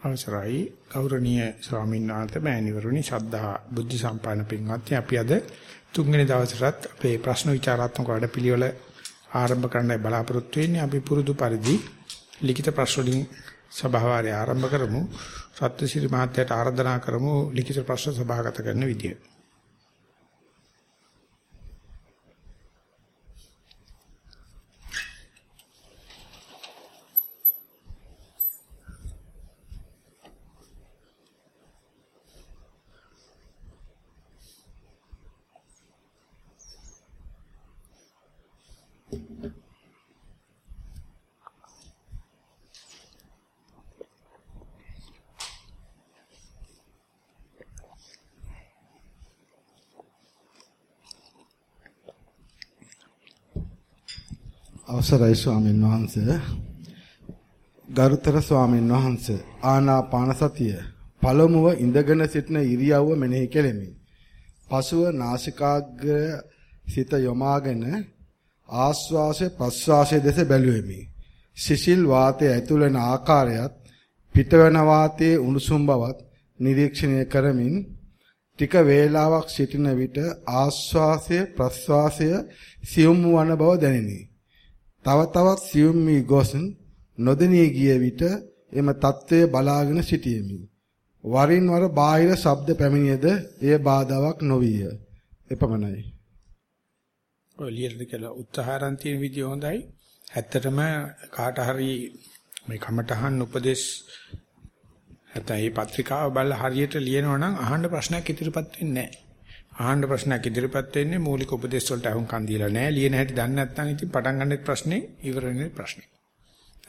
අවසරයි. ගෞරවනීය ස්වාමීන් වහන්සේ මෑණිවරුනි ශ්‍රද්ධා බුද්ධ සම්පන්න පින්වත්නි අපි අද තුන්වෙනි දවසටත් අපේ ප්‍රශ්න විචාරාත්මක වැඩපිළිවෙල ආරම්භ කරන්නයි බලාපොරොත්තු වෙන්නේ. අපි පුරුදු පරිදි ලිඛිත ප්‍රශ්න වලින් සභාවාරය ආරම්භ කරමු. සත්‍යශ්‍රී මහත්තයාට ආරාධනා කරමු ලිඛිත ප්‍රශ්න සභාගත කරන විදියට අවසරයි ස්වාමීන් වහන්සේ ගරුතර ස්වාමීන් වහන්සේ ආනාපාන සතිය පළමුව ඉඳගෙන සිටින ඉරියව්ව මෙනෙහි කෙලෙමි. පසුව නාසිකාග්‍රය සිත යොමාගෙන ආශ්වාසය ප්‍රශ්වාසය දෙස බැලුවෙමි. සිසිල් වාතයේ ඇතුළෙන ආකාරයත් පිටවන වාතයේ උණුසුම් බවත් නිරීක්ෂණය කරමින් ටික වේලාවක් සිටින විට ආශ්වාසය ප්‍රශ්වාසය සියුම් වන බව දැනිනි. තව තවත් සියුම් වී ගොස් නොදෙනී ගිය විට එම తත්වය බලාගෙන සිටියෙමි. වරින් වර බාහිර ශබ්ද පැමිණියද එය බාධාවක් නොවිය. එපමණයි. ඔය ලියලා කියලා උත්සාහයන් තියෙන විදිය හොඳයි. ඇත්තටම කාට හරි මේ කමටහන් උපදේශ නැත්නම් මේ පත්‍රිකාව බලලා හරියට ලියනවා නම් අහන්න ප්‍රශ්නයක් ඉදිරිපත් වෙන්නේ නැහැ. අහන්න ප්‍රශ්නයක් ඉදිරිපත් වෙන්නේ මූලික උපදේශ වලට අහුම්කම් දීලා නැහැ. ලියන හැටි දන්නේ නැත්නම් ඉතින් පටන් ගන්නෙත් ප්‍රශ්නේ ඉවර වෙන්නේ ප්‍රශ්නේ.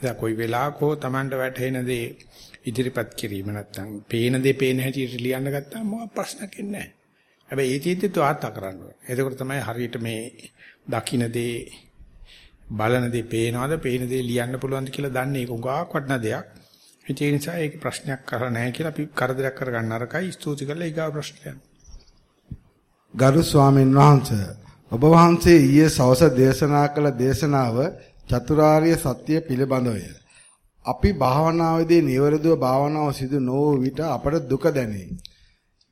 එදා කොයි වෙලාවක හෝ Tamanට වැටහෙන දේ ඉදිරිපත් කිරීම නැත්නම් පේන දේ පේන හැටියට ලියන්න ගත්තාම මොකක් ප්‍රශ්නයක් එන්නේ නැහැ. හැබැයි ඒ තීත්‍ය වාර්තා කරන්න ඕනේ. එතකොට තමයි හරියට මේ දකින්න දේ බලන දේ පේනවද පේන දේ ලියන්න පුළුවන්ද කියලා දන්නේ ඒක උගාවක් වටන දෙයක්. ඒ නිසා ඒක ප්‍රශ්නයක් කරලා නැහැ කියලා අපි කරදරයක් කරගන්න අරකයි ස්තුති කරලා ඊගා ප්‍රශ්නට යනවා. ගරු ස්වාමීන් වහන්සේ ඔබ වහන්සේ ඊයේ සවස දේශනා කළ දේශනාව චතුරාර්ය සත්‍ය පිළිබඳවය. අපි භාවනාවේදී නිවැරදිව භාවනාව සිදු නොවූ විට අපට දුක දැනේ.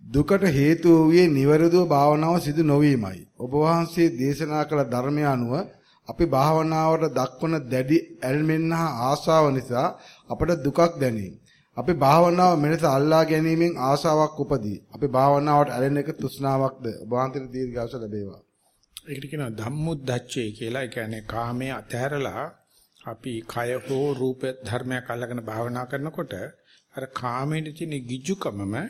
දුකට හේතු වූයේ නිවැරදිව භාවනාව සිදු නොවීමයි. ඔබ වහන්සේ දේශනා කළ ධර්මය අනුව අපි භාවනාවට දක්වන දැඩි ඇල්මෙන් හා ආශාව නිසා අපට දුකක් දැනේ. අපි භාවනාව මෙලෙස අල්ලා ගැනීමෙන් ආශාවක් උපදී. අපි භාවනාවට ඇලෙන එක තෘෂ්ණාවක්ද? වහන්තිර දීර්ඝාස ලැබේවා. ඒකට කියනවා ධම්මුද්දච්චය කියලා. ඒ කියන්නේ කාමයේ අතහැරලා අපි කය හෝ රූප ධර්මයක් අල්ලගෙන භාවනා කරනකොට අර කාමයේ තියෙන ගිජුකමම මේ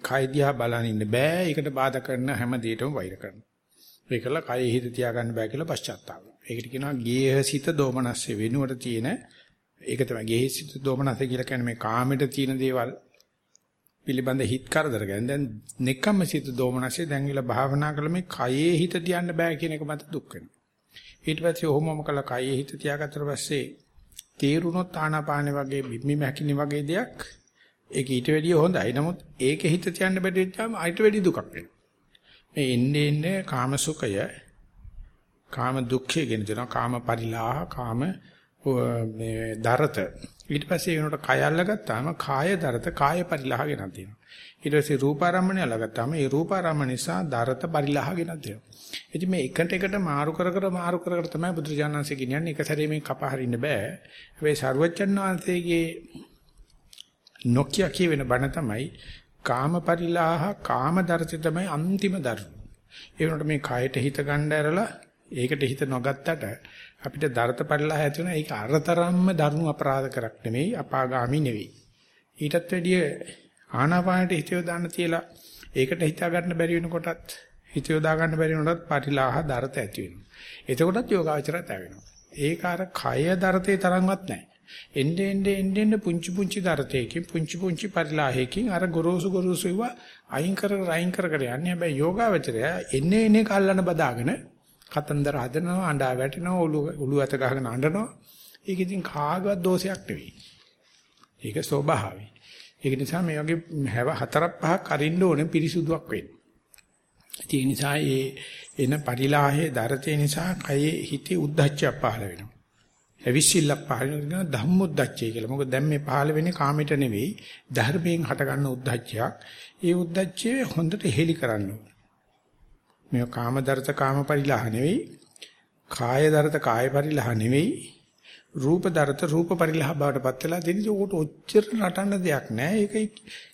කය දිහා බලන් ඉන්න බෑ. ඒකට බාධා කරන හැම දෙයකම වෛර කරනවා. ඒකලා කය හිත තියාගන්න බෑ කියලා පශ්චාත්තාප. ඒකට කියනවා ගේහසිත දෝමනස්සේ වෙනුවට තියෙන ඒක තමයි ගෙහිසිත දෝමනස කියලා කියන්නේ මේ කාමෙට තියෙන දේවල් පිළිබඳ හිත කරදර ගැන. දැන් නෙකම්ම සිත දෝමනසේ දැන් විලා භාවනා කළ මේ කයේ හිත තියන්න බෑ කියන එක මත දුක් වෙනවා. ඊට පස්සේ ඔහොමම කළා කයේ හිත තියාගත්තට පස්සේ තේරුණොත් ආනාපානෙ වගේ බිම්මි මැකිනි වගේ දෙයක් ඒක ඊට වැඩිය හොඳයි. නමුත් ඒකේ හිත තියන්න බැරි වෙච්චාම ඊට වැඩිය දුකක් වෙනවා. මේ එන්නේ එන්නේ කාම සුඛය කාම දුක්ඛය කියන දෙනවා කාම පරිලාහ කාම මේ දරත. ඊට පස්සේ වෙනකොට කය අල්ලගත්තාම කාය දරත කාය පරිලහ ගෙනත් දෙනවා ඊට පස්සේ රූපාරම්මණය අල්ලගත්තාම ඒ රූපාරම්ම නිසා දරත පරිලහ ගෙනත් දෙනවා ඉතින් මේ එකට එකට මාරු කර කර මාරු කර කර තමයි බුදුරජාණන්සේ කියන්නේ. එක සැරේ මේ කප හරින්න බෑ. හැබැයි සර්වජන් වහන්සේගේ නොකිය කියවෙන බණ තමයි කාම පරිලාහ කාම දරත තමයි අන්තිම දරුණු ඒ වෙනකොට මේ කයට හිත ගන්න ඇරලා ඒකට හිත නොගත්තට අපිට දරත පරිලාහ ඇති වෙනවා. ඒක අරතරම්ම දරුණු අපරාධ කරක් නෙමෙයි, අපාගාමි නෙවෙයි. ඊටත් වැඩිය ආනාපානට හිත යොදාන්න තියලා ඒකට හිතා ගන්න බැරි වෙනකොටත් හිත යොදා ගන්න බැරි වෙනකොටත් පරිලාහ දරත ඇති වෙනවා. එතකොටත් යෝගාචරයට ඇවෙනවා. ඒක අර කය දරතේ තරම්වත් නැහැ. එන්නේ එන්නේ එන්නේ පුංචි පුංචි දරතේකින් පුංචි පුංචි පරිලාහයකින් අර ගොරෝසු ගොරෝසු ඒවා අයින් කර කර අයින් කර කර යන්නේ. හැබැයි යෝගාචරය එන්නේ එන්නේ කල්ලාන බදාගෙන කතන්දර හදනවා අඬා වැටෙනවා ඔළුව ඔළුව අත ගහගෙන අඬනවා. ඒක ඉතින් කාගවත් දෝෂයක් නෙවෙයි. ඒක ස්වභාවයි. ඒක නිසා මේ වගේ හැව හතරක් පහක් අරින්න ඕනේ පිරිසුදුවක් වෙන්න. ඒ නිසා ඒ එන පරිලාහයේ දරතේ නිසා කයේ හිතේ උද්දච්චය පහළ වෙනවා. ඇවිස්සිල්ලක් පහළ වෙනවා ධම්මොද්දච්චය කියලා. මොකද දැන් මේ පහළ වෙන්නේ කාමයට නෙවෙයි ධර්මයෙන් හටගන්න උද්දච්චයක්. ඒ උද්දච්චය හොඳට හෙලි කරන්න මේ කාම දරත කාම පරිලහ නෙවෙයි කාය දරත කාය පරිලහ නෙවෙයි රූප දරත රූප පරිලහ බවට පත් වෙලා දෙන්නේ උකට ඔච්චර නටන්න දෙයක් නැහැ. ඒකයි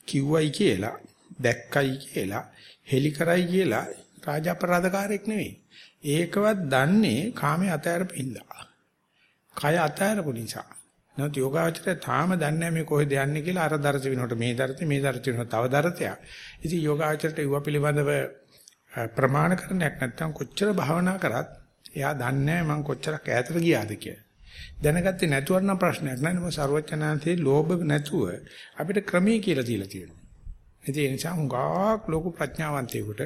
කිව්වයි කියලා දැක්කයි කියලා හෙලි කරයි කියලා රාජ අපරාධකාරයක් නෙවෙයි. ඒකවත් දන්නේ කාමයේ අතෑරපිල්ලා. කය අතෑරපු නිසා. නැත් යෝගාචරය තාම දන්නේ මේ කොහෙද යන්නේ කියලා අර දරත වෙනකොට මේ දරත මේ දරත වෙනකොට තව දරතයක්. ඉතින් යෝගාචරයට යුව පිළිබඳව ප්‍රමාණකරණයක් නැත්තම් කොච්චර භාවනා කරත් එයා දන්නේ මම කොච්චරක් ඈතට ගියාද කියලා. දැනගත්තේ නැතුව නම් ප්‍රශ්නයක් නෑ නේද සර්වචනාන්තේ ලෝභ නැතුව අපිට ක්‍රමයේ කියලා දීලා තියෙනවා. ඒ නිසා හුඟක් ලොකු ප්‍රඥාවන්තයෙකුට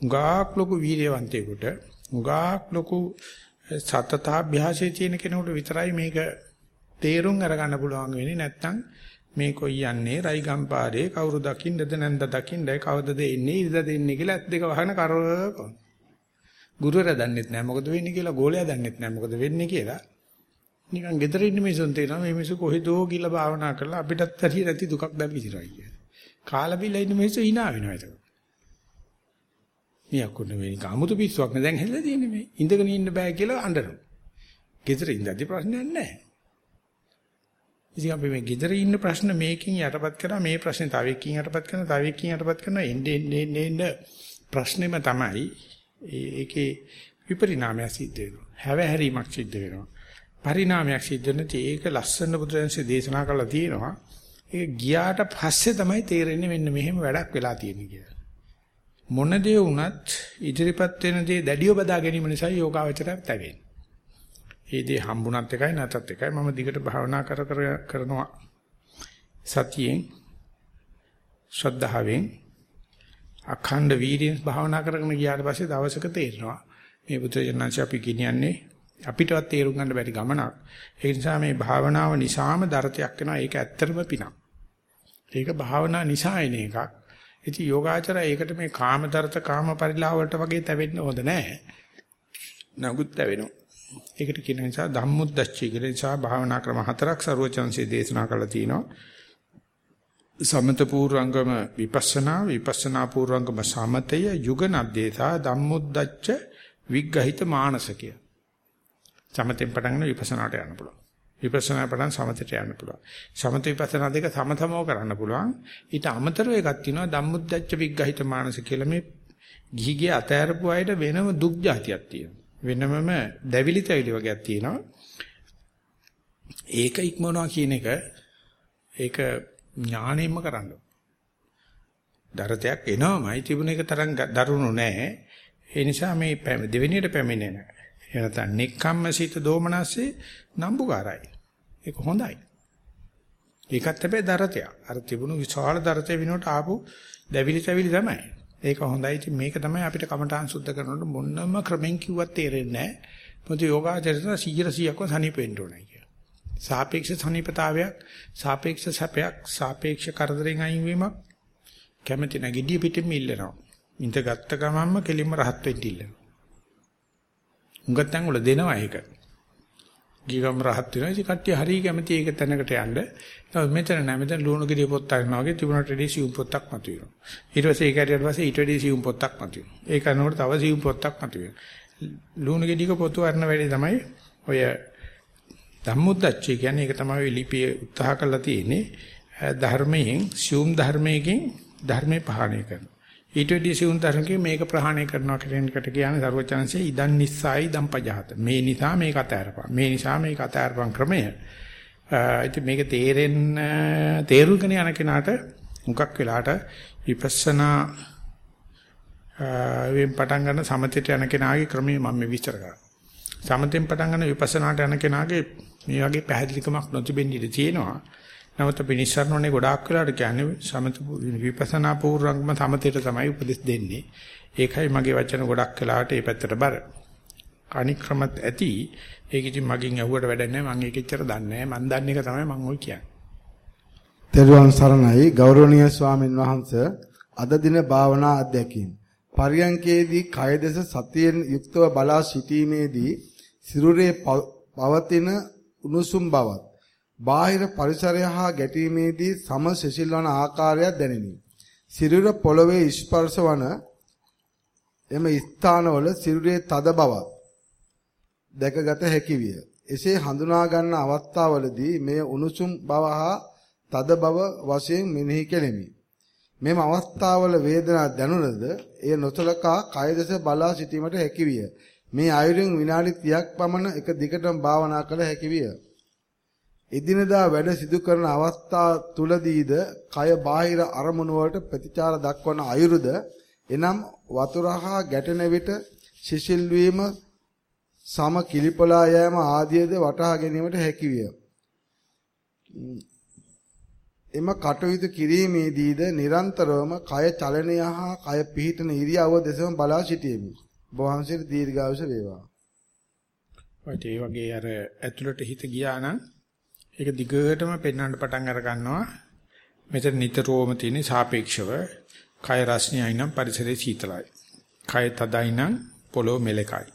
හුඟක් ලොකු වීර්යවන්තයෙකුට හුඟක් ලොකු සතතාභ්‍යාසයේ තියෙන කෙනෙකුට විතරයි මේක තේරුම් අරගන්න පුළුවන් වෙන්නේ නැත්නම් මේ කොයි යන්නේ? රයිගම්පාරේ කවුරු දකින්නද නැන්ද දකින්නයි කවදද එන්නේ ඉඳ දෙන්නේ කියලා ඇත් දෙක වහන කරවකෝ ගුරුවරයා දන්නෙත් නැහැ මොකද වෙන්නේ කියලා ගෝලයා දන්නෙත් නැහැ මොකද වෙන්නේ කියලා. නිකන් ගෙදර ඉන්න මිනිසුන් තේනවා මේ මිනිස්සු කොහෙදෝ ගිහලා භාවනා කරලා අපිටත් ඇති නැති දුකක් දැන් විඳිනවා කියලා. කාලා බිලා ඉන්න මිනිස්සු hina වෙනවා ඒක මේ අකුණ මේ කාමුතු පිස්සුවක් නේ. දැන් හැදලා තියෙන්නේ මේ. ඉඳගෙන ඉන්න බෑ කියලා අඬනවා. ගෙදර ඉඳද්දි ප්‍රශ්නයක් නැහැ ඉතින් අපි මේ gedare ඉන්න ප්‍රශ්න මේකෙන් යටපත් කරා මේ ප්‍රශ්නේ තව එකකින් යටපත් කරනවා තව එකකින් යටපත් කරනවා එන්නේ එන්නේ එන්නේ ප්‍රශ්නේම තමයි ඒකේ විපරිණාමය සිද්ධ වෙනවා. හැවහැරීමක් සිද්ධ වෙනවා. පරිණාමයක් සිද්ධ වෙනදී ඒක ලස්සන බුදුරජාණන්සේ දේශනා කළා තියෙනවා. ඒක ගියාට පස්සේ තමයි තේරෙන්නේ මෙන්න මෙහෙම වැඩක් වෙලා තියෙන්නේ කියලා. මොන දේ වුණත් ඉදිරිපත් වෙන දේ දැඩිව බදා ගැනීම නිසා යෝගාවචරය තැවෙන්නේ. ඒ දේ හම්බුණත් එකයි නැතත් එකයි මම දිගට භාවනා කර කර කරනවා. සතියෙන් ශ්‍රද්ධාවෙන් අඛණ්ඩ වීර්යයෙන් භාවනා කරගෙන ගියාට පස්සේ දවසක තේරෙනවා. මේ පුත්‍රයන්න්ස අපි කියන්නේ අපිටවත් තේරුම් ගන්න බැරි ගමනක්. ඒ නිසා මේ භාවනාව නිසාම දරතයක් වෙනවා. ඒක ඇත්තටම පිනක්. ඒක භාවනා නිසා එන එකක්. ඉතින් යෝගාචරය ඒකට මේ කාම දරත කාම පරිලාව වලට වගේ තැවෙන්න හොඳ නැහැ නගුත් තැවෙනවා. ඒකට කියන නිසා ධම්මුද්දච්චය කියලා නිසා භාවනා ක්‍රම හතරක් ਸਰවචන්සේ දේශනා කළා තියෙනවා. සමත පූර්වංගම විපස්සනා විපස්සනා පූර්වංගම සමතය යුගනද්දේසා ධම්මුද්දච්ච විග්ගහිත මානසකය. සමතෙන් පටන්ගෙන විපස්සනාට යන්න පුළුවන්. විපස්සනා පටන් සමතට යන්න පුළුවන්. සමත විපස්සනා දෙක සමතමව කරන්න පුළුවන්. ඊට අමතරව එකක් තියෙනවා ධම්මුද්දච්ච විග්ගහිත මානස කියලා මේ ගිහිගේ අතෑරපු අයට වෙනම දුක් જાතියක් තියෙනවා. වෙනමම දැවිලි තැවිලි වගේක් තියෙනවා. ඒක ඉක්මනවා කියන එක ඒක ඥාණයෙන්ම කරන්න. දරතයක් එනවමයි තිබුණ එක තරම් දරුණු නෑ. ඒ නිසා මේ දෙවෙනියට පැමිණෙන. එනතන නික්කම්ම සිත දෝමනස්සේ නම්බුකාරයි. ඒක හොඳයි. ඒකත් හැබැයි දරතයක්. අර තිබුණු විශාල දරතේ විනෝට ආපු දැවිලි තැවිලි තමයි. ඒක හොඳයි. ඉතින් මේක තමයි අපිට කමඨාන් සුද්ධ කරනකොට මොනම ක්‍රමෙන් කිව්වත් තේරෙන්නේ නැහැ. මොකද යෝගාචරයට 100%ක්ම සනීප වෙන්න ඕනේ කියලා. සාපේක්ෂ සනීපතාවයක්, සාපේක්ෂ සැපයක්, සාපේක්ෂ කරදරෙන් අයින් වීමක් කැමැති නැගිඩිය පිටින් ඉල්ලනවා. ඉඳ ගත්ත ගමන්ම කෙලින්ම රහත් වෙන්න ඉල්ලනවා. උඟත් ඇඟවල දෙනවා ඒක. ගිගම් රහත් වෙනවා. ඉතින් කට්ටිය හරිය කැමති ඒක තැනකට යන්න. නමුත් මෙතන නෑ මෙතන ලුණු ගෙඩිය පොත් අරනවා වගේ තිබුණට රෙඩි සියුම් පොත්තක් මතුවෙනවා. ඊට පස්සේ ඒක හරියට පස්සේ ඊට රෙඩි සියුම් පොත්තක් මතුවෙනවා. ඒක කරනකොට තව සියුම් පොත්තක් මතුවෙනවා. ලුණු ගෙඩියක පොතු අරන වැඩි තමයි ඔය ධම්මොද්දච්චය කියන්නේ ඒක තමයි ලිපිය උත්සාහ කරලා තියෙන්නේ. ධර්මයෙන් සියුම් ධර්මයෙන් ධර්මේ පහණය කරනවා. ඊට වැඩි සිවුන් තරංගේ මේක ප්‍රහාණය කරනවා කියන එකට කියන්නේ සර්වචනංශේ ඉදන් නිස්සයි දම්පජහත. මේ නිසා මේක අතහැරපන්. මේ නිසා මේක අතහැරපන් ක්‍රමය. ඉතින් මේක තේරෙන්න තේරුගෙන යන කෙනාට මුකක් වෙලාට විපස්සනා වෙන් පටන් ගන්න සමතේට යන කෙනාගේ ක්‍රමය මම මේ විස්තර කරා. සමතෙන් පටන් ගන්න විපස්සනාට යන කෙනාගේ මේ වගේ පැහැදිලිකමක් නොතිබෙන්න ඉඩ තියෙනවා. නමුත් අපි නිස්සාරණෝනේ ගොඩාක් වෙලාට කියන්නේ සමත විපස්සනා පූර්වංගම සමතේට තමයි උපදෙස් දෙන්නේ. ඒකයි මගේ වචන ගොඩක් වෙලාට ඒ පැත්තට බර. අනික් ක්‍රමත් ඇති. ඒක ඉතින් මගෙන් ඇහුවට වැඩක් නැහැ. මම ඒක එච්චර දන්නේ නැහැ. මම දන්න එක තමයි මම ඔය කියන්නේ. තෙරුවන් සරණයි ගෞරවනීය ස්වාමින් වහන්සේ අද දින භාවනා අධ්‍යක්ීම් පරියංකේදී කය දෙස සතියෙන් යුක්තව බලා සිටීමේදී සිරුරේ පවතින උණුසුම් බවත් බාහිර පරිසරය හා ගැටීමේදී සම සිසිල් වන ආකාරයක් දැනිනි. සිරුර පොළවේ ස්පර්ශ වන එම ස්ථානවල සිරුරේ තද බවක් දැකගත හැකි විය. එසේ හඳුනා ගන්න අවස්ථාවලදී මේ උණුසුම් බව හා තද බව වශයෙන් මෙනෙහි කෙලෙමි. මෙම අවස්ථාවල වේදනා දැනුණද එය නොසලකා කය දෙස බලා සිටීමට හැකි විය. මේ ආයුරින් විනාඩි 30ක් පමණ එක දිගටම භාවනා කළ හැකි විය. එදිනදා වැඩ සිදු කරන අවස්ථා තුලදීද කය බාහිර අරමුණු වලට ප්‍රතිචාර දක්වන අයුරුද එනම් වතුර හා ගැටෙන විට සිසිල් වීම සම කිලිපලා යෑම ආදියද වටහා ගැනීමට හැකි විය. එම කටයුතු කිරීමේදීද නිරන්තරවම කය චලනය හා කය පිහිටන ඉරියව්ව දෙසම බලා සිටියෙමි. බොහන්සිර දීර්ඝායුෂ වේවා. ඔය ඒ වගේ අර ඇතුළට හිත ගියා නම් ඒක දිගටම පෙන්වන්න පටන් අර ගන්නවා. මෙතන නිතරම තියෙන සාපේක්ෂව කය රස්නියයි නම් පරිසරයේ සීතලයි. කය තදයි නම් පොළොව මෙලකයි.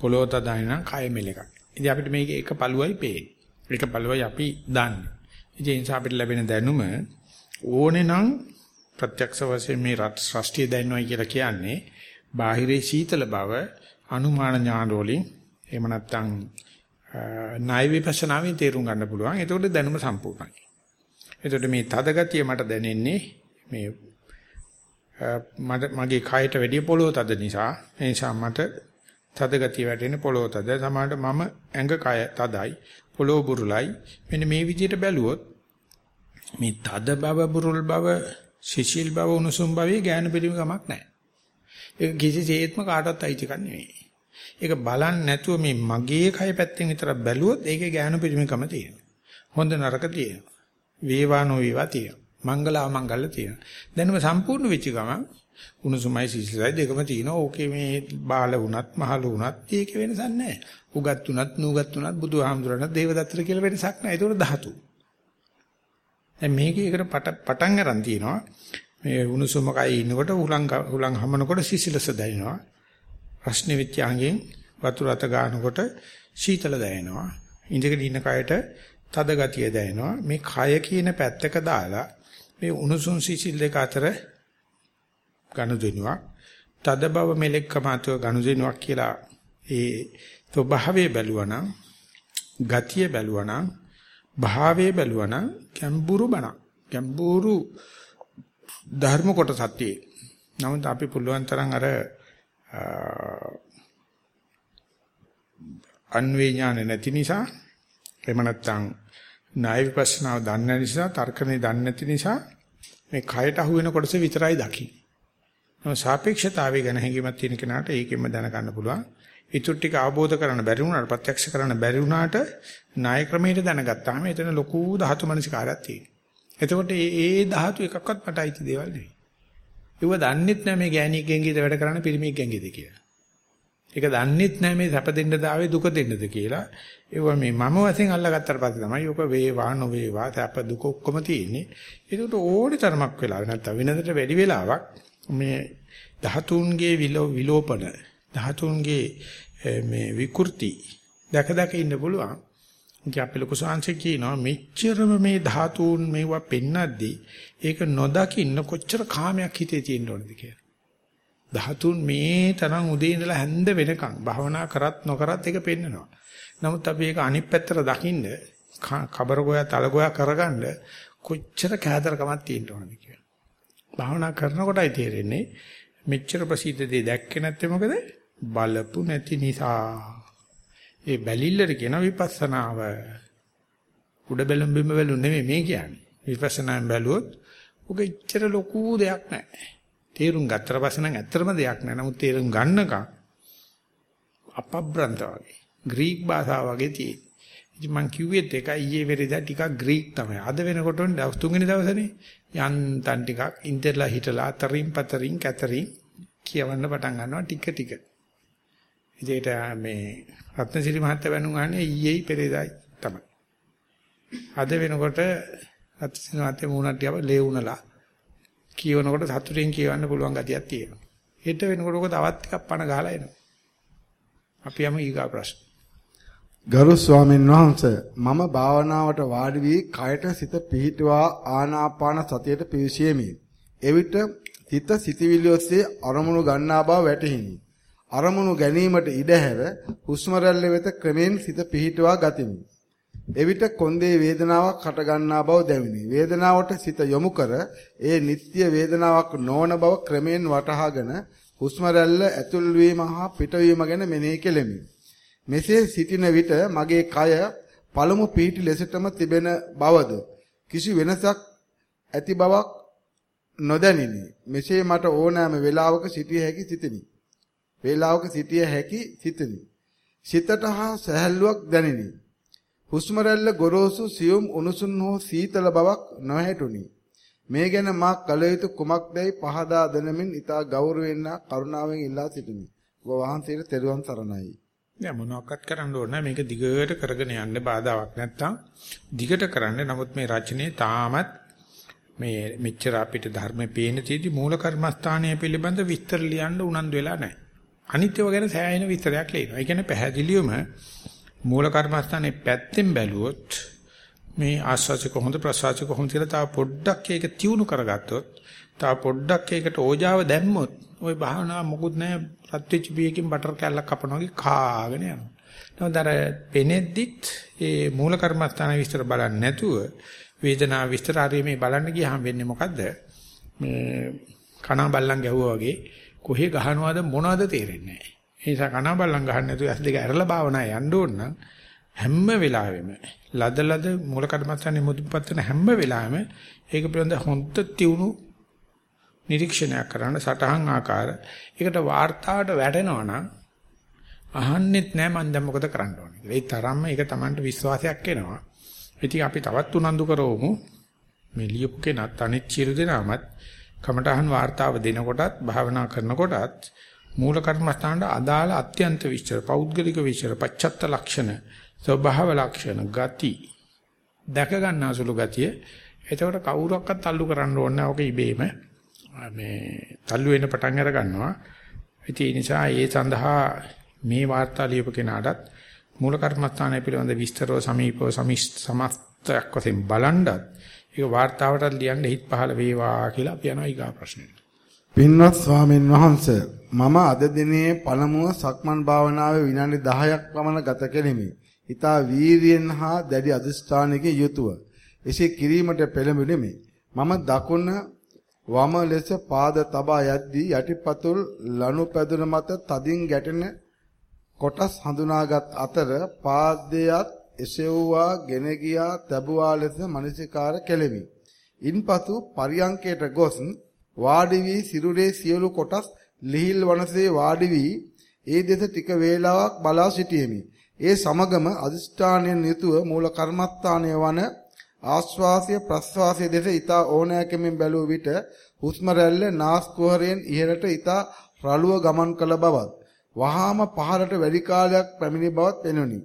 පොළොව තදයි නම් කය මෙලකයි. ඉතින් අපිට මේක එක පළුවයි පේන්නේ. එක පළුවයි අපි දන්නේ. ඉතින් ඒ නිසා අපිට ලැබෙන දැනුම ඕනේ නම් ප්‍රත්‍යක්ෂ වශයෙන් මේ ශාස්ත්‍රීය දැනුමයි කියලා කියන්නේ බාහිරේ සීතල බව අනුමාන ඥාන වලින් එහෙම නැත්නම් ණය විපස්සනාවෙන් තේරුම් ගන්න පුළුවන්. එතකොට දැනුම සම්පූර්ණයි. එතකොට මේ තද ගතිය මට දැනෙන්නේ මේ මගේ කයට වැඩිය පොළොව තද නිසා. ඒ නිසා මට තද ගතිය වැටෙන පොළොව තද. සමහරට මම ඇඟ කය තදයි පොළොව බුරුලයි. මෙන්න මේ විදිහට බැලුවොත් මේ තද බව බුරුල් බව සිසිල් බව උණුසුම් භවයේ ඥාන පිළිමකමක් නැහැ. ඒක කිසිසේත්ම කාටවත් අයිති කන්නේ නෙවෙයි. ඒක බලන්නේ නැතුව මේ මගේ කය පැත්තෙන් විතර බැලුවොත් ඒකේ ඥාන පිළිමකම තියෙනවා හොඳ නරක තියෙනවා වේවා නොවේවා තියෙනවා මංගල අමංගල තියෙනවා. දැනුම සම්පූර්ණ වෙච්ච ගමන් උණුසුමයි සිසිලයි දෙකම තියෙනවා. ඕකේ මේ බාල වුණත් මහලු වුණත් ඒකේ වෙනසක් නැහැ. උගත් වුණත් නූගත් වුණත් බුදුහාමුදුරණ දේවදත්තර කියලා වෙනසක් නැහැ. ඒක ධාතු. දැන් මේකේ එකට පටන් අරන් තියෙනවා. මේ උණුසුම කයි ඉන්නකොට උලං උලං හමනකොට සිසිලස දැනෙනවා. රස්නේ විත්‍යාංගෙන් වතුර අත ගන්නකොට සීතල දැනෙනවා. ඉඳගෙන ඉන්න කයට තද ගතිය දැනෙනවා. මේ කය කියන පැත්තක දාලා මේ උණුසුම් සිසිල් දෙක අතර ගනුදෙනුවක් තද බව මෙලෙක්කම අතර ගනුදෙනුවක් කියලා ඒ ස්වභාවය බැලුවනම් ගතිය බැලුවනම් භාවයේ බැලුවනම් ගැඹුරු බණ ගැඹුරු ධර්ම කොටසක් tie. නමුත් අපි පුළුවන් තරම් අර අන්වේ ඥාන නැති නිසා එහෙම නැත්නම් ණය විපස්සනාව දන්නේ නිසා තර්කනේ දන්නේ නැති නිසා මේ කයට අහු වෙන කොටස විතරයි දකින්නේ. නෝ සාපේක්ෂතාවය ගැන හැඟීමක් තියෙන කෙනාට ඒකෙන්ම දැනගන්න පුළුවන්. ඊටු ටික අවබෝධ කරගන්න බැරි වුණාට ප්‍රත්‍යක්ෂ කරන්න බැරි වුණාට ණය ක්‍රමයට දැනගත්තාම එතන ලොකු ධාතු මනසිකාරයක් තියෙනවා. එතකොට මේ ඒ ධාතු එකක්වත් මට අයිති දේවල් නෙවෙයි. ඒව දන්නෙත් නෑ මේ ගෑණියෙක් ගෙන්ගේද වැඩ කරන්න පිරිමියෙක් ගෙන්ගේද කියලා. ඒක දන්නෙත් නැහැ මේ සැප දෙන්නද ආවේ දුක දෙන්නද කියලා. ඒව මේ මම වශයෙන් අල්ලගත්තට පස්සේ තමයි ඔක වේවා නොවේවා සැප දුක ඔක්කොම තියෙන්නේ. ඒකට ඕනි තරමක් වෙලා නැත්තම් වෙනදට වැඩි වෙලාවක් මේ ධාතුන්ගේ විලෝපන ධාතුන්ගේ මේ විකෘති දැක දැක ඉන්න පුළුවන්. ඉතින් අපි ලොකු සංසය කියනවා මෙච්චරම මේ ධාතුන් මේවා පෙන්නද්දී ඒක නොදකින්න කොච්චර කාමයක් හිතේ තියෙන්න ඕනද කියලා. ධාතුන් මේ තරම් උදේ ඉඳලා හැන්ද වෙනකන් භවනා කරත් නොකරත් ඒක පෙන්නනවා. නමුත් අපි ඒක අනිත් පැත්තට දකින්න කබර ගෝයා තල ගෝයා කරගන්න කොච්චර කෑදරකමක් තියෙන්න ඕනද කියලා. භවනා කරනකොටයි තේරෙන්නේ මෙච්චර ප්‍රසිද්ධ දේ දැක්කේ නැත්තේ මොකද? බලපු නැති නිසා. ඒ බැලිල්ලට කියන විපස්සනාව. උඩ බැලුම් බිම බැලුම් නෙමෙයි මේ කියන්නේ. විපස්සනාෙන් බැලුවොත් ඔක ඉච්චර ලොකු දෙයක් නැහැ. තේරුම් ගත්තට පස්සේ නම් ඇත්තටම දෙයක් නෑ. නමුත් තේරුම් ගන්නකම් අපබ්‍රන්ත වගේ ග්‍රීක භාෂාව වගේ තියෙන. ඉතින් මං කිව්වෙත් එකයි ඊයේ වෙරේදා ටිකක් ග්‍රීක තමයි. අද වෙනකොට දවස් තුන්වෙනි දවසනේ යන්තම් ටිකක් ඉන්ටර්ලා හිටලා අතරින් පතරින් කතරින් කියවන්න පටන් ගන්නවා ටික ටික. ඉතින් මේ රත්නසිරි මහත්තයා වැනුම් අහන්නේ ඊයේයි පෙරේදායි තමයි. අද වෙනකොට රත්නසිරි මහත්තයා මූණට ටිකව ලේ උනලා කියවනකොට සතුටින් කියවන්න පුළුවන් ගතියක් තියෙනවා. හෙට වෙනකොට ඔක තවත් ටිකක් පණ ගහලා එනවා. අපි යමු ඊගා ප්‍රශ්න. ගරු ස්වාමීන් වහන්ස මම භාවනාවට වාඩි වී කයට සිත පිහිටුවා ආනාපාන සතියට පිවිසීමි. එවිට හිත සිතවිලි ඔස්සේ අරමුණු ගන්නා බව වැටහිනි. අරමුණු ගැනීමට ඉඩ හැර හුස්ම රැල්ල වෙත ක්‍රමෙන් සිත පිහිටුවා ගතිමි. එවිට කොන්දේ වේදනාවක් හට ගන්නා බව දැවිනි. වේදනාවට සිත යොමු කර ඒ නিত্য වේදනාවක් නොවන බව ක්‍රමෙන් වටහාගෙන හුස්ම රැල්ල ඇතුල් වීම හා පිටවීම ගැන මෙනෙහි කෙලෙමි. මෙසේ සිටින විට මගේ කය පළමු පීටි ලෙසටම තිබෙන බවද කිසි වෙනසක් ඇති බවක් නොදැනිනි. මෙසේ මට ඕනෑම වේලාවක සිටිය හැකි සිටිනි. වේලාවක සිටිය හැකි සිටිනි. සිතට හා සැහැල්ලුවක් දැනිනි. හුස්ම රැල්ල ගොරෝසු සියුම් උණුසුම් හෝ සීතල බවක් නොහැටුනි. මේ ගැන මා කල යුතු කුමක්දයි පහදා දෙනමින් ඊට ගෞරවයෙන් කරුණාවෙන් ඉල්ලා සිටිමි. ඔබ වහන්සේට තෙරුවන් සරණයි. නෑ මොනවාක්වත් කරන්න ඕනේ නෑ මේක දිගට කරගෙන යන්න බාධාවක් නැත්තම් දිගට කරන්න නමුත් මේ රචනයේ තාමත් මේ මෙච්චර අපිට ධර්මයේ පේන තීදි මූල කර්මස්ථානය පිළිබඳ විස්තර ලියන්න උනන්දු වෙලා නැහැ. අනිත්‍යව ගැන සෑහෙන විස්තරයක් ලියනවා. ඒ කියන්නේ පැහැදිලිවම මූල කර්මස්ථානේ පැත්තෙන් බැලුවොත් මේ ආස්වාසික කොහොමද ප්‍රසවාසික කොහොමද කියලා තව පොඩ්ඩක් ඒක තියුණු කරගත්තොත් තව පොඩ්ඩක් ඒකට ඕජාව දැම්මොත් ওই භාවනාව මොකුත් නැහැ රත් වෙච්ච බියකින් බටර් කෑල්ලක් කපනවා වගේ කාගෙන යනවා. නමුත් අර පෙනෙද්දිත් ඒ මූල කර්මස්ථාන විස්තර බලන්නේ නැතුව වේදනාව විස්තර හරිය මේ බලන්න ගියාම වෙන්නේ මොකද්ද? මේ කණා බල්ලන් ගැහුවා වගේ කොහේ ගහනවද මොනවද තේරෙන්නේ නැහැ. ඒ නිසා කණා බල්ලන් ගහන්න නැතුව ඇස් දෙක ඇරලා භාවනා යන්න ඕන නම් හැම වෙලාවෙම ලද ලද මූල කර්මස්ථානේ මුදුපත් වෙන හැම වෙලාවෙම ඒක පිළිබඳ හොඳ තියුණු නිරීක්ෂණයක් කරන්න සටහන් ආකාර ඒකට වාර්තාවට වැටෙනවා නම් අහන්නෙත් නෑ මම දැන් මොකද කරන්න ඕනේ කියලා. ඒ තරම්ම ඒක Tamanට විශ්වාසයක් එනවා. ඉතින් අපි තවත් උනන්දු කරවමු. මේ ලියපු කෙනත් අනිත් චිරු දෙනාමත් කමඨහන් වාර්තාව දෙනකොටත් භාවනා කරනකොටත් මූල කර්මස්ථානට අදාළ අත්‍යන්ත විස්තර, පෞද්ගලික විස්තර, පච්චත්ත ලක්ෂණ, ස්වභාව ලක්ෂණ, ගති දැක ගන්නාසුළු ගතිය. එතකොට කවුරක්වත් අල්ලු කරන්න ඕනේ නැහැ. ඔක ඉබේම මේ තල්ලු වෙන පටන් අර ගන්නවා. ඒ නිසා ඒ සඳහා මේ වාර්තා ලියපු කෙනාටත් මූල කර්මස්ථානය පිළිබඳ විස්තරව සමීපව සමස්තයක් වශයෙන් බලනවත් ඒක වාර්තාවටත් ලියන්න හිත පහළ වේවා කියලා අපි යනවා ඊගා ප්‍රශ්නෙට. පින්වත් ස්වාමීන් වහන්ස මම අද දිනේ පළමුව සක්මන් භාවනාවේ විනාඩි 10ක් පමණ ගත කෙලිමි. ඊතා වීරියෙන් හා දැඩි අධිෂ්ඨානයකින් යුතුව එසේ කිරීමට පෙළඹෙමි. මම දකුණ වම ලෙස පාද තබා යද්දී යටිපතුල් ලනුපැදුර මත තදින් ගැටෙන කොටස් හඳුනාගත් අතර පාදයට එසෙව්වා ගෙන ගියා තැබුවා ලෙස මනසිකාර කෙලෙමි. ඉන්පසු පරියංකයට ගොස් වාඩි වී සිරුරේ සියලු කොටස් ලිහිල් වනසේ වාඩි වී ඒ දෙස ටික වේලාවක් බලා සිටියෙමි. ඒ සමගම අදිෂ්ඨානයෙන් යුතුව මූල කර්මස්ථානය වන ආශ්වාසය ප්‍රශ්වාසය දෙස ඊතා ඕනෑකමින් බැලුව විට හුස්ම රැල්ල නාස් කුහරයෙන් ඉහළට ඊතා රළුව ගමන් කළ බවත් වහාම පහළට වැඩි කාලයක් පැමිණි බවත් පෙනුනි.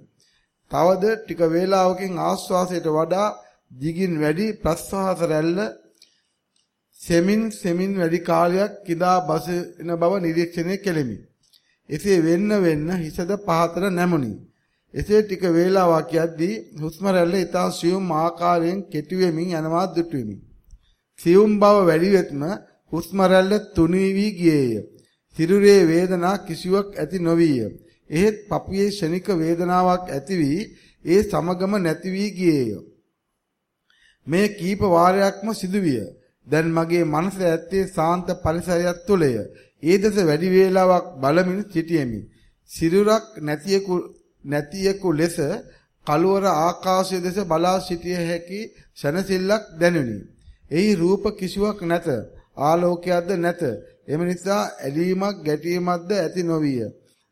තවද ටික වේලාවකින් ආශ්වාසයට වඩා දිගින් වැඩි ප්‍රශ්වාස රැල්ල සෙමින් සෙමින් වැඩි කාලයක් කිදා බසින බව නිරීක්ෂණය කෙලෙමි. එසේ වෙන්න වෙන්න හිසද පහතට නැමුනි. එසේ ටික වේලාවක් යද්දී හුස්ම රැල්ල ඊතා සියුම් ආකාරයෙන් කෙටි වෙමින් යනවා දුටු වෙමි. සියුම් බව වැඩි වෙත්ම හුස්ම රැල්ල තුනී වී ගියේය. සිරුරේ වේදනා කිසිවක් ඇති නොවිය. එහෙත් පපුවේ ශනික වේදනාවක් ඇති වී ඒ සමගම නැති වී ගියේය. මේ කීප වාරයක්ම සිදුවිය. දැන් මගේ මනස ඇත්තේ සාන්ත පරිසරයක් තුලය. ඒ දෙස වැඩි වේලාවක් බලමින් සිටියෙමි. සිරුරක් නැතියෙකු නැතියෙකු ලෙස කළුවර ආකාශය දෙස බලා සිටිය හැකි සනසිල්ලක් දැනුනි. එහි රූප කිසිවක් නැත. ආලෝකයක්ද නැත. එම නිසා ඇලීමක් ගැටීමක්ද ඇති නොවිය.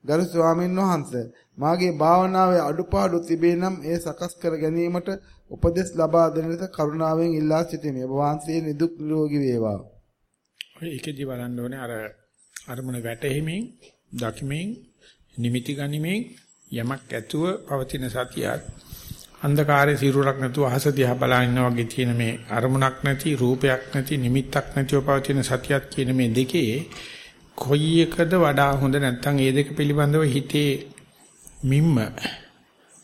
ගරු ස්වාමීන් වහන්සේ මාගේ භාවනාවේ අඩුපාඩු තිබේ නම් ඒ සකස් කර ගැනීමට උපදෙස් ලබා දෙන ලෙස කරුණාවෙන් ඉල්ලා සිටිමි. ඔබ වහන්සේ නිදුක් නිරෝගී වේවා. ඒකෙදි බලන්න ඕනේ අර අරමුණ වැටෙමින්, දකිමින්, නිමිති ගනිමින් යමක් ඇතුව පවතින සතියත් අන්ධකාරයේ සිරුරක් නැතුව අහස දිහා බලන ඉන්නා වගේ තියෙන මේ අරමුණක් නැති රූපයක් නැති නිමිත්තක් නැතිව පවතින සතියක් කියන මේ දෙකේ කොයි එකද වඩා හොඳ නැත්නම් ඒ දෙක පිළිබඳව හිතේ මිම්ම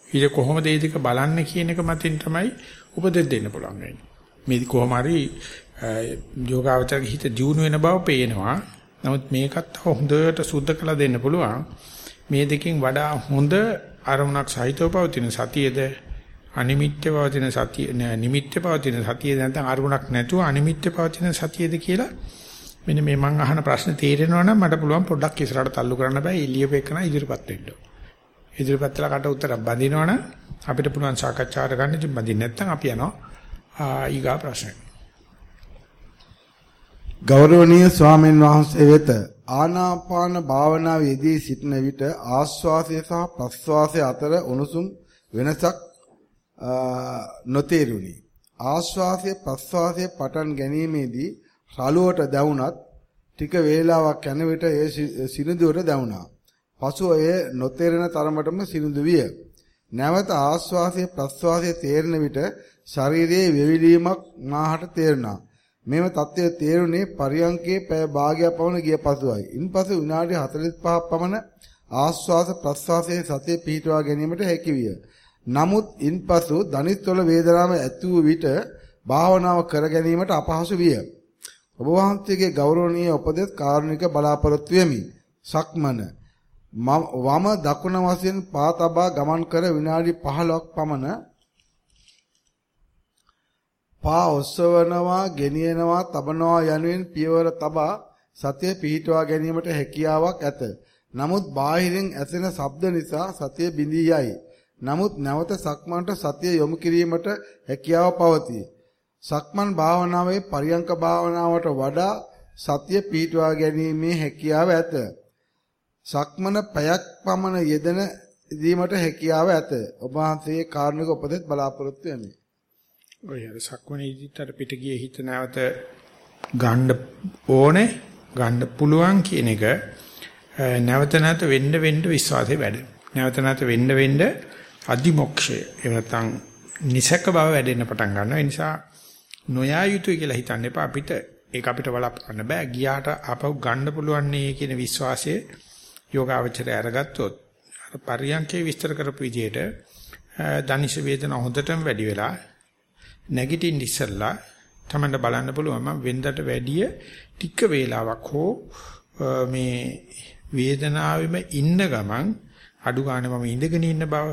ඊට කොහොමද ඒ දෙක බලන්නේ කියන එක මතින් තමයි උපදෙස් දෙන්න පුළුවන් වෙන්නේ. මේ කොහොම හරි යෝගාවචරගේ හිත දියුණු වෙන බව පේනවා. නමුත් මේකත් හොඳට සුද්ධ කළ දෙන්න පුළුවන්. මේ දෙකෙන් වඩා හොඳ අරමුණක් සහිතව පවතින සතියේද අනිමිත්‍ය පවතින සතිය නිමිත්‍ය පවතින සතිය නැත්නම් අරමුණක් නැතුව අනිමිත්‍ය පවතින සතියද කියලා මෙන්න මේ මම අහන ප්‍රශ්න තේරෙනවා නම් මට පුළුවන් පොඩ්ඩක් ඉස්සරහට තල්ලු කරන්න බෑ ඉලියපෙකන ඉදිරිපත් වෙන්න. ඉදිරිපත් වෙලා කට උත්තර බඳිනවනම් අපිට පුළුවන් සාකච්ඡාවට ගන්න ඉතින් බඳින්න නැත්නම් අපි යනවා ඊගා ප්‍රශ්නෙට. ගෞරවනීය ස්වාමීන් වහන්සේ වෙත ආනාපාන භාවනාවේදී සිටින විට ආශ්වාසය සහ ප්‍රශ්වාසය අතර උණුසුම් වෙනසක් නොතේරුණි. ආශ්වාසය ප්‍රශ්වාසය පටන් ගැනීමේදී රළුවට දැවුනත් ටික වේලාවක් යන විට ඒ සිනිඳුවට දැවුනා. පසුව එය නොතේරෙන තරමටම සිනිඳු විය. නැවත ආශ්වාසය ප්‍රශ්වාසය තේරෙන විට ශරීරයේ වෙවිලීමක් මාහට තේරුණා. මෙම தත්ත්වය තේරුණේ පරියංකේ පැය භාගයක් පමණ ගිය පසුයි. ඉන්පසු විනාඩි 45ක් පමණ ආශ්වාස ප්‍රශ්වාසයේ සතිය පිහිටුවා ගැනීමට හැකි විය. නමුත් ඉන්පසු දනිත්වල වේදනාව ඇති වූ විට භාවනාව කර ගැනීමට අපහසු විය. ඔබ වහන්සේගේ ගෞරවනීය උපදෙස් කාරුණික බලාපොරොත්තු වෙමි. සක්මන වම දකුණ වශයෙන් පා තබා ගමන් කර විනාඩි 15ක් පමණ පා ඔසවනවා, ගෙනියනවා, තබනවා යනුවෙන් පියවර තබා සතිය පිහිටුවා ගැනීමට හැකියාවක් ඇත. නමුත් බාහිරින් ඇසෙන ශබ්ද නිසා සතිය බිඳී යයි. නමුත් නැවත සක්මන්ට සතිය යොමු කිරීමට හැකියාව පවතී. සක්මන් භාවනාවේ පරියංක භාවනාවට වඩා සතිය පිහිටුවා ගැනීමේ හැකියාව ඇත. සක්මන පැයක් පමණ යෙදෙන දීමට හැකියාව ඇත. ඔබ වහන්සේගේ කාරුණික උපදෙස් බලාපොරොත්තු වෙමි. ඔය අර සක්මණේදීත් අර පිට ගියේ හිත නැවත ගන්න ඕනේ ගන්න පුළුවන් කියන එක නැවත නැවත වෙන්න වෙන්න විශ්වාසය වැඩ. නැවත නැවත වෙන්න වෙන්න අදිමොක්ෂය. එහෙම නැත්නම් නිසක බව වැඩෙන්න පටන් ගන්නවා. ඒ නිසා නොයා යුතුයි කියලා හිතන්න එපා අපිට ඒක අපිට වළක්වන්න බෑ. ගියාට ආපහු ගන්න පුළුවන් නේ කියන විශ්වාසය යෝගාවචරය අරගත්තොත් අර පරියන්කේ විස්තර කරපු විදිහට දනිෂ වේදන හොඳටම වැඩි වෙලා නැගිටින්න ඉස්සෙල්ලා තමන්න බලන්න පුළුවන් මම වෙන්දට වැඩිය ටික වේලාවක් හෝ මේ වේදනාවෙම ඉන්න ගමන් අඩු ගන්න මම ඉඳගෙන ඉන්න බව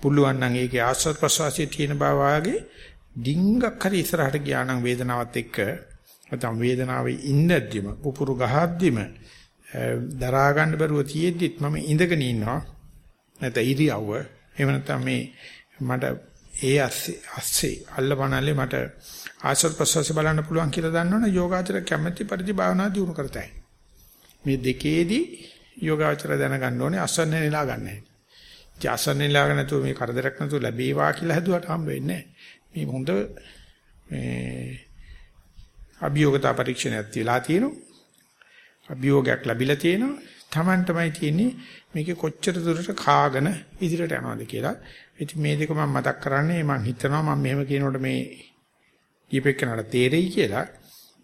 පුළුවන් නම් ඒකේ ආස්වාද ප්‍රසවාසයේ තියෙන බව වාගේ ඩිංගක් හරි ඉස්සරහට ගියා නම් වේදනාවත් එක්ක නැත්නම් වේදනාවේ ඉඳද්දිම පුපුරු ගහද්දිම දරා ගන්න බැරුව තියෙද්දිත් මම ඉඳගෙන ඉන්නවා නැත්නම් ඉරියව්ව එහෙම නැත්නම් මේ මට ඒ අස්සේ අස්සේ අල්ලපනල්ලේ මට ආශ්‍රව ප්‍රසවාස බලන්න පුළුවන් කියලා දන්නවනේ යෝගාචර කැමැති පරිදි භාවනා දියුණු කරතයි. මේ දෙකේදී යෝගාචර දැනගන්න ඕනේ අසන්න නෙලා ගන්න හැටි. ඉතින් අසන්න නෙලා ගන්න නැතුව මේ කරදරයක් නැතුව ලැබේවා කියලා හදුවට හම්බ වෙන්නේ මේ හොඳ මේ අභියෝගතා පරීක්ෂණයක් තියලා තියෙනවා. අභියෝගයක් ලැබිලා තියෙනවා. Taman තමයි තියෙන්නේ මේකේ කොච්චර දුරට කාගෙන ඉදිරියට යනවද කියලා. ඉතින් මේ දෙක මම මතක් කරන්නේ මම හිතනවා මම මෙහෙම කියනකොට මේ දීපෙකනට තේරෙයි කියලා.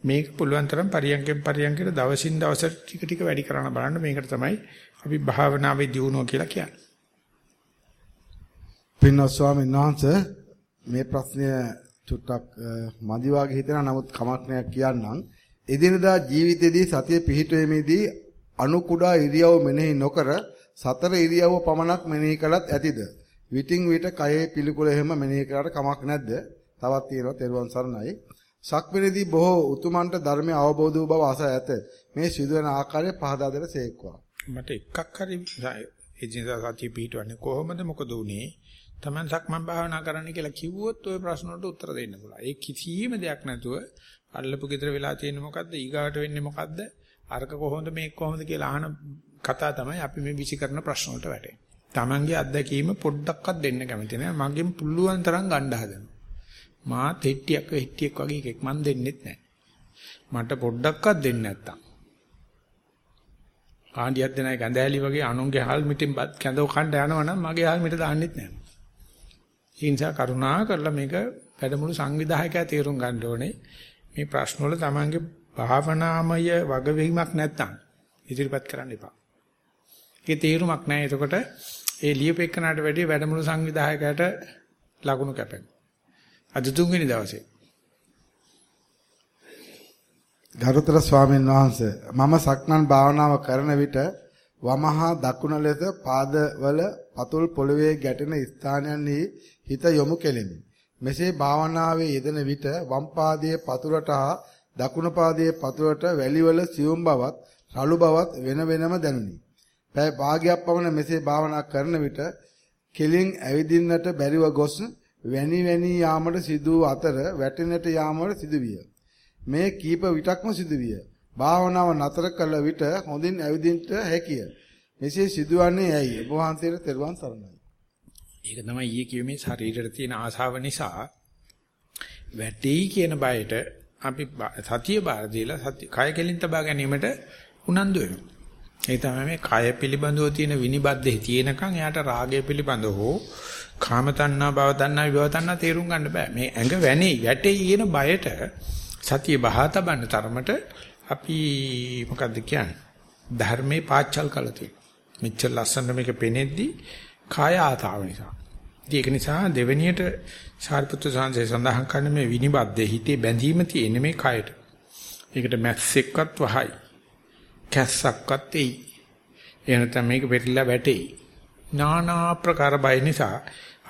මේක පුළුවන් තරම් පරියන්කෙන් පරියන්කට දවසින් දවසට ටික ටික වැඩි කරන්න බලන්න මේකට තමයි අපි භාවනාවේ දියුණුව කියලා කියන්නේ. පින්වත් ස්වාමීන් වහන්සේ මේ ප්‍රශ්නය චුට්ටක් මදි වගේ හිතෙනවා නමුත් කමක් නෑ කියන්නම්. එදිනදා ජීවිතයේදී සතිය පිහිටීමේදී අනු කුඩා ඉරියව් මෙනෙහි නොකර සතර ඉරියව්ව පමණක් මෙනෙහි කළත් ඇතිද? විටින් විට කයේ පිළිකුල එහෙම මෙනෙහි කරාට කමක් නැද්ද? තවත් තියෙනවා තෙරුවන් සරණයි. සක්විරේදී බොහෝ උතුමන්ට ධර්මය අවබෝධ වූ බව අසා ඇත. මේ සිදුවන ආකාරය පහදා දෙන සේක්වා. මට එකක් හරි එදිනදා සතිය පිහිටවන්නේ කොහොමද මොකද උනේ? Taman සක්මන් භාවනා කරන්න කියලා කිව්වොත් ওই ප්‍රශ්න වලට උත්තර දෙන්න පුළුවන්. ඒ කිසිම දෙයක් නැතුව අල්ලපු ගෙදර වෙලා තියෙන්නේ මොකද්ද? ඊගාට වෙන්නේ මොකද්ද? අරක කොහොමද මේක කොහොමද කියලා අහන කතා තමයි අපි මේ විසි කරන ප්‍රශ්න වලට වැටෙන්නේ. Tamange අත්දැකීම පොඩ්ඩක්වත් දෙන්න කැමති නෑ. මගෙන් පුළුවන් තරම් ගන්න හදනවා. මා තෙට්ටියක් වෙට්ටියක් වගේ එකෙක් මන් දෙන්නෙත් නෑ. මට පොඩ්ඩක්වත් දෙන්නේ නැත්තම්. කාණ්ඩියක් දෙනයි ගඳෑලි වගේ අනුන්ගේ හාල් මිටින් කැඳව කණ්ඩ යනවනම් මගේ හාල් මිට දාන්නෙත් නෑ. ඒ නිසා කරුණා කරලා මේක වැඩමුළු සංවිධායකයා තේරුම් ගන්න ඕනේ. මේ ප්‍රශ්න වල Tamange භාවනාමය වගවීමක් නැත්තම් ඉදිරිපත් කරන්න එපා. ඒකේ තේරුමක් නැහැ. එතකොට ඒ ලියපෙකනට වැඩි වැඩමුළු සංවිධායකයට ලකුණු කැපෙනවා. අද තුන්වෙනි දවසේ. ගරුතර ස්වාමීන් වහන්සේ මම සක්මන් භාවනාව කරන විට වමහා දකුණ ලෙස පාදවල පතුල් පොළවේ ගැටෙන ස්ථානයන්හි හිත යොමු කෙලෙමි. මෙසේ භාවනාවේ යෙදෙන විට වම් පාදයේ පතුලට හා දකුණු පාදයේ පතුලට වැලිවල සියුම් බවත් රළු බවත් වෙන වෙනම දැනුනි. පැය භාගයක් පමණ මෙසේ භාවනා කරන විට කෙලින් ඇවිදින්නට බැරිව ගොස් වැනි වැනි යාමට සිදු අතර වැටෙනට යාමට සිදුවිය. මේ කීප විටක්ම සිදුවිය. භාවනාව නතර කළ විට හොඳින් ඇවිදින්නට හැකිය. මෙසේ සිදුවන්නේ ඇයි? ඔබ වහන්සේට තෙරුවන් සරණයි. ඒක තමයි ඊයේ කියුමේ ශරීරයට තියෙන ආසාව නිසා වැටෙයි කියන බයට අපි සතිය බාර දීලා සතිය කය කෙලින් තබා ගැනීමට උනන්දු වෙනවා. ඒ තමයි මේ කය පිළිබඳව තියෙන විනිබද්දේ තියෙනකන් එයාට රාගය පිළිබඳව හෝ කාම තණ්හා භව තණ්හා විභව තණ්හා තේරුම් ගන්න බෑ. මේ ඇඟ වැනේ වැටේ කියන බයට සතිය බහා තබන්න තරමට අපි මොකද්ද කියන්නේ? ධර්මේ පාච්චල් කළා තියෙනවා. මෙච්චර ලස්සන මේක පෙනෙද්දි කාය ආතාව නිසා. ඒක නිසා දෙවෙනියට සාරිපුත්‍ර සාංශය සඳහන් කරන මේ විනිබද්දේ හිතේ බැඳීම තියෙන මේ කයට. ඒකට මැස්සෙක්වත් වහයි. කැස්සක්වත් එයි. එනතම මේක පෙරලා වැටෙයි. নানা ආකාර බය නිසා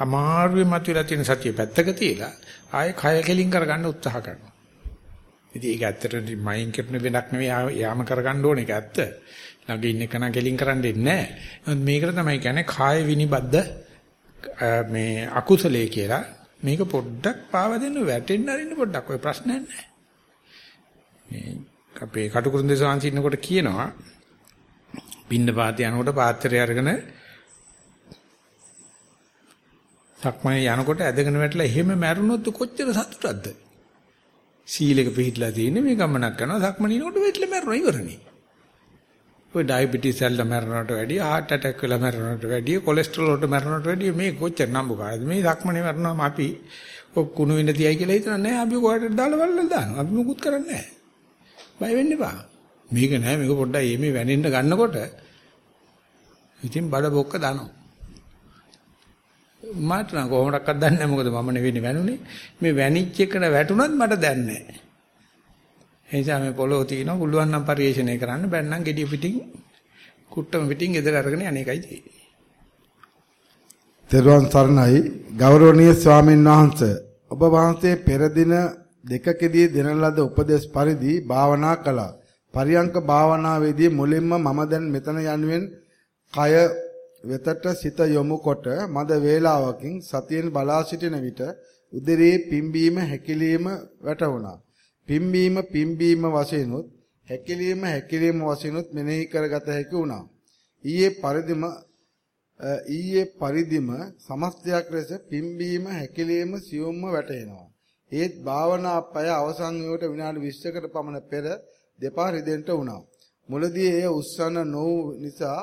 අමාරුවේ මතුවලා තියෙන සතිය පැත්තක තියලා ආයේ කය කෙලින් කරගන්න උත්සාහ කරනවා. ඉතින් ඒක ඇත්තටම මයින් කරන වෙනක් නෙවෙයි යාම කරගන්න ඕනේ ඒක ඇත්ත. ළඟ ඉන්න කෙනා කෙලින් කරන්න දෙන්නේ නැහැ. මේකට තමයි කියන්නේ කාය විනිබද්ද මේ අකුසලයේ කියලා මේක පොඩ්ඩක් පාව දෙන්න වැටෙන්න අරින්න පොඩ්ඩක් ඔය ප්‍රශ්නයක් නැහැ. මේ අපේ කටුකුරුන්දේ සාංශ ඉන්නකොට කියනවා පින්න පාතේ යනකොට පාත්‍රය අරගෙන සක්මනේ යනකොට ඇදගෙන වැටලා එහෙම මැරුණොත් කොච්චර සතුටක්ද? සීලෙක පිළිහිట్లా තියෙන්නේ මේ ගමනක් කරනවා. සක්මනේනකොට වැටලා මැරුණා ඉවරනේ. ඔය ඩයබටිස් වලට මැරෙනවට වැඩිය heart attack වෙලා මැරෙනවට වැඩිය කොලෙස්ටරෝල් වලට මැරෙනවට වැඩිය මේ කොච්චර නම්බුකාරද මේ සක්මනේ මැරෙනවා අපි ඔක් කුණු වෙන්න තියයි කියලා හිතන නෑ අපි කොහෙට දාලා වල්ලා දානවා. අපි මුකුත් කරන්නේ නෑ. බය වෙන්න එපා. මේක නෑ මේක පොඩ්ඩක් එමේ වැනෙන්න ගන්නකොට. ඉතින් බඩ බොක්ක දානවා. මට නම් කොහොමඩක්වත් දන්නේ නැහැ. මොකද මම නෙවෙයි වැනුනේ. මේ වැනිච්ච එකට වැටුණත් මට දන්නේ නැහැ. එනිසා මේ පොළොව තියෙනවා. පුළුවන් නම් පරිේශණය කරන්න. බැන්නම් gediy පිටින් කුට්ටම පිටින් ගෙදර අරගෙන අනේකයි තියෙන්නේ. තෙරුවන් සරණයි. ගෞරවනීය ස්වාමීන් වහන්සේ ඔබ වහන්සේ පෙර දින දෙකකදී දෙන ලද උපදේශ පරිදි භාවනා කළා. පරියංක භාවනාවේදී මුලින්ම මම දැන් මෙතන යනුවෙන් කය වෙතට සිත යොමු කොට මද වේලාවකින් සතියෙන් බලා සිටින විට උදරයේ පිම්බීම හැකිලිම වැටුණා. පිම්බීම පිම්බීම වශයෙන්ුත් හැකිලිම හැකිලිම වශයෙන්ුත් මෙනෙහි කරගත හැකි වුණා. ඊයේ පරිදිම ඊයේ පරිදිම සමස්තයක් ලෙස පිම්බීම හැකිලිම සියුම්ම වැටෙනවා. ඒත් භාවනා පය අවසන් වීමට විනාඩි 20කට පමණ පෙර දෙපා රිදෙන්න වුණා. මුලදී එය උස්සන නොවු නිසා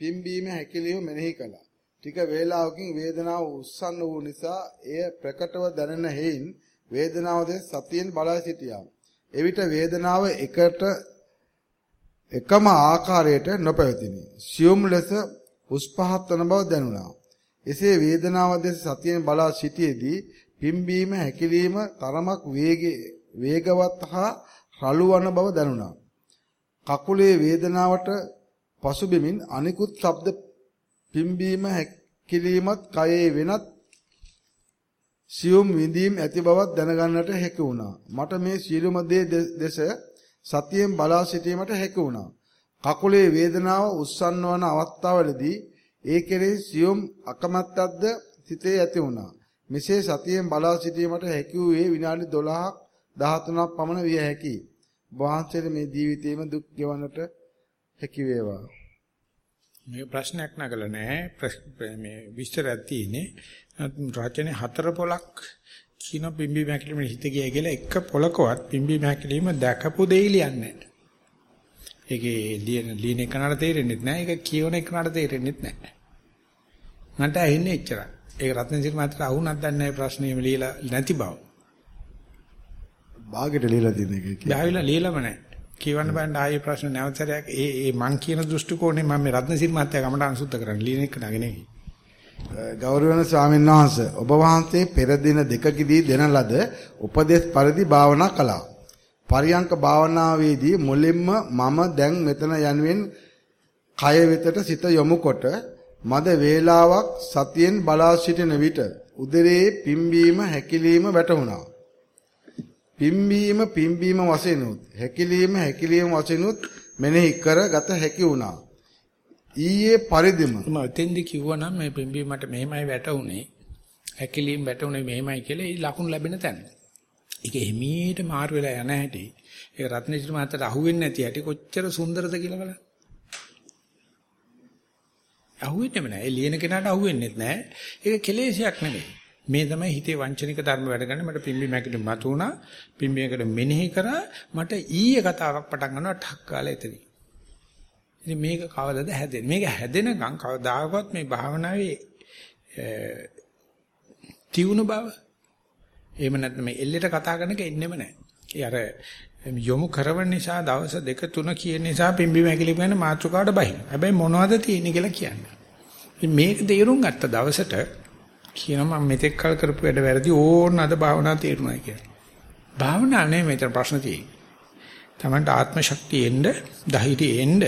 පිම්බීම හැකිලිම මෙනෙහි කළා. ටික වේලාවකින් වේදනාව උස්සන්න වූ නිසා එය ප්‍රකටව දැනෙන හේයින් වේදනාව දැන් සතියෙන් බලා සිටියා. එවිට වේදනාව එකට එකම ආකාරයට නොපැවතිනි. සියුම් ලෙස උස් පහත් වන බව දැනුණා. එසේ වේදනාව දැස සතියෙන් බලා සිටියේදී පිම්බීම හැකිලිම තරමක් වේගවත් හා රළු වන බව දැනුණා. කකුලේ වේදනාවට පසුබිමින් අනිකුත් ශබ්ද පිම්බීම හැකිලීමත් කයේ වෙනත් සියුම් විඳීම් ඇති බවක් දැනගන්නට හැකි වුණා. මට මේ සියලුම දේ දෙස සතියෙන් බලා සිටීමට හැකි වුණා. කකුලේ වේදනාව උස්සන්න වන අවස්ථාවලදී ඒ කෙරෙහි සියුම් අකමැත්තක්ද සිතේ ඇති වුණා. මෙසේ සතියෙන් බලා සිටීමට හැකි වූයේ විනාඩි 12ක් 13ක් පමණ විය හැකියි. වහන්සේට මේ ජීවිතේම දුක් ගෙවන්නට හැකි වේවා. මේ ප්‍රශ්නයක් නගලා නැහැ. මේ විස්තරයක් තියෙන්නේ. රචනයේ හතර පොලක් කියන පිම්බි මැකිලිම හිත ගියා කියලා එක පොලකවත් පිම්බි මැකිලිම දැකපු දෙයි ලියන්නේ නැහැ. ඒකේ ලියන ලියන එකනට තේරෙන්නේ නැහැ. ඒක කියවන එකනට තේරෙන්නේ නැහැ. මන්ට ඇහෙන්නේ එච්චරයි. ඒක රත්නසිරි මාත්‍ර අහුණක් දන්නේ නැහැ ප්‍රශ්නේම ලියලා නැති බව. භාගෙට ලියලා තියෙන එක. ලියවිලා ලියලම නැහැ. කියවන්න බෑන ආයේ ප්‍රශ්න නැවතරයක් ඒ ඒ මං කියන දෘෂ්ටි කෝණය මම මේ රත්නසිරි මහත්තයා ගමට අනුසුද්ධ කරන්න ලියන එක නග නෙවෙයි. ගෞරවනීය ස්වාමීන් වහන්සේ ඔබ වහන්සේ පෙර දින දෙකකදී දෙන ලද උපදේශ පරිදි භාවනා කළා. පරියංක භාවනාවේදී මුලින්ම මම දැන් මෙතන යනුවෙන් කය වෙතට සිත යොමු කොට මද වේලාවක් සතියෙන් බලා සිටින විට උදරයේ පිම්බීම හැකිලිම වැටහුණා. පිම්බීම පිම්බීම වශයෙන් උත් හැකිලිම හැකිලිම වශයෙන් උත් මෙනෙහි කර ගත හැකි වුණා. ඊයේ පරිදිම මම එතෙන්දි කිව්වනම් මේ පිම්බීම මට මෙහෙමයි වැටුනේ. හැකිලිම වැටුනේ මෙහෙමයි කියලා ඒ ලකුණු ලැබෙන තැන. ඒක එමීට මාරු වෙලා යන හැටි. ඒක රත්නසිරි මහත්තයට අහුවෙන්නේ නැති හැටි කොච්චර සුන්දරද කියලා බලන්න. අහුවෙන්නේම නැහැ. ඒ ලියන කෙනාට අහුවෙන්නේ නැහැ. ඒක කෙලෙසයක් නෙමෙයි. මේ තමයි හිතේ වංචනික ධර්ම වැඩ ගන්න මට පිම්බි මැකිට මතුණා. පිම්බියකට මෙනෙහි කරා මට ඊයේ කතාවක් පටන් ගන්නවා ටක් කාලා එතනින්. ඉතින් මේක කවදද හැදෙන්නේ? මේක හැදෙනකම් කවදාකවත් මේ භාවනාවේ තියුණු බව එහෙම නැත්නම් මේ එල්ලෙට කතා කරන එක එන්නෙම නැහැ. ඒ අර යොමු කරවන නිසා දවස් දෙක තුන කියන නිසා පිම්බි මැකිලි කියන මාතෘකාවට බහින. හැබැයි මොනවද තියෙන්නේ කියලා කියන්නේ. ඉතින් මේක තේරුම් ගත්ත දවසට කියනවා මම මෙතෙක් කල් කරපු වැඩ වැරදි ඕන අද භාවනා තේරුණා කියලා. භාවනා නෙමෙයි මෙතන ප්‍රශ්න තියෙන්නේ. Tamanට ආත්ම ශක්තිය එන්න, ධෛර්යය එන්න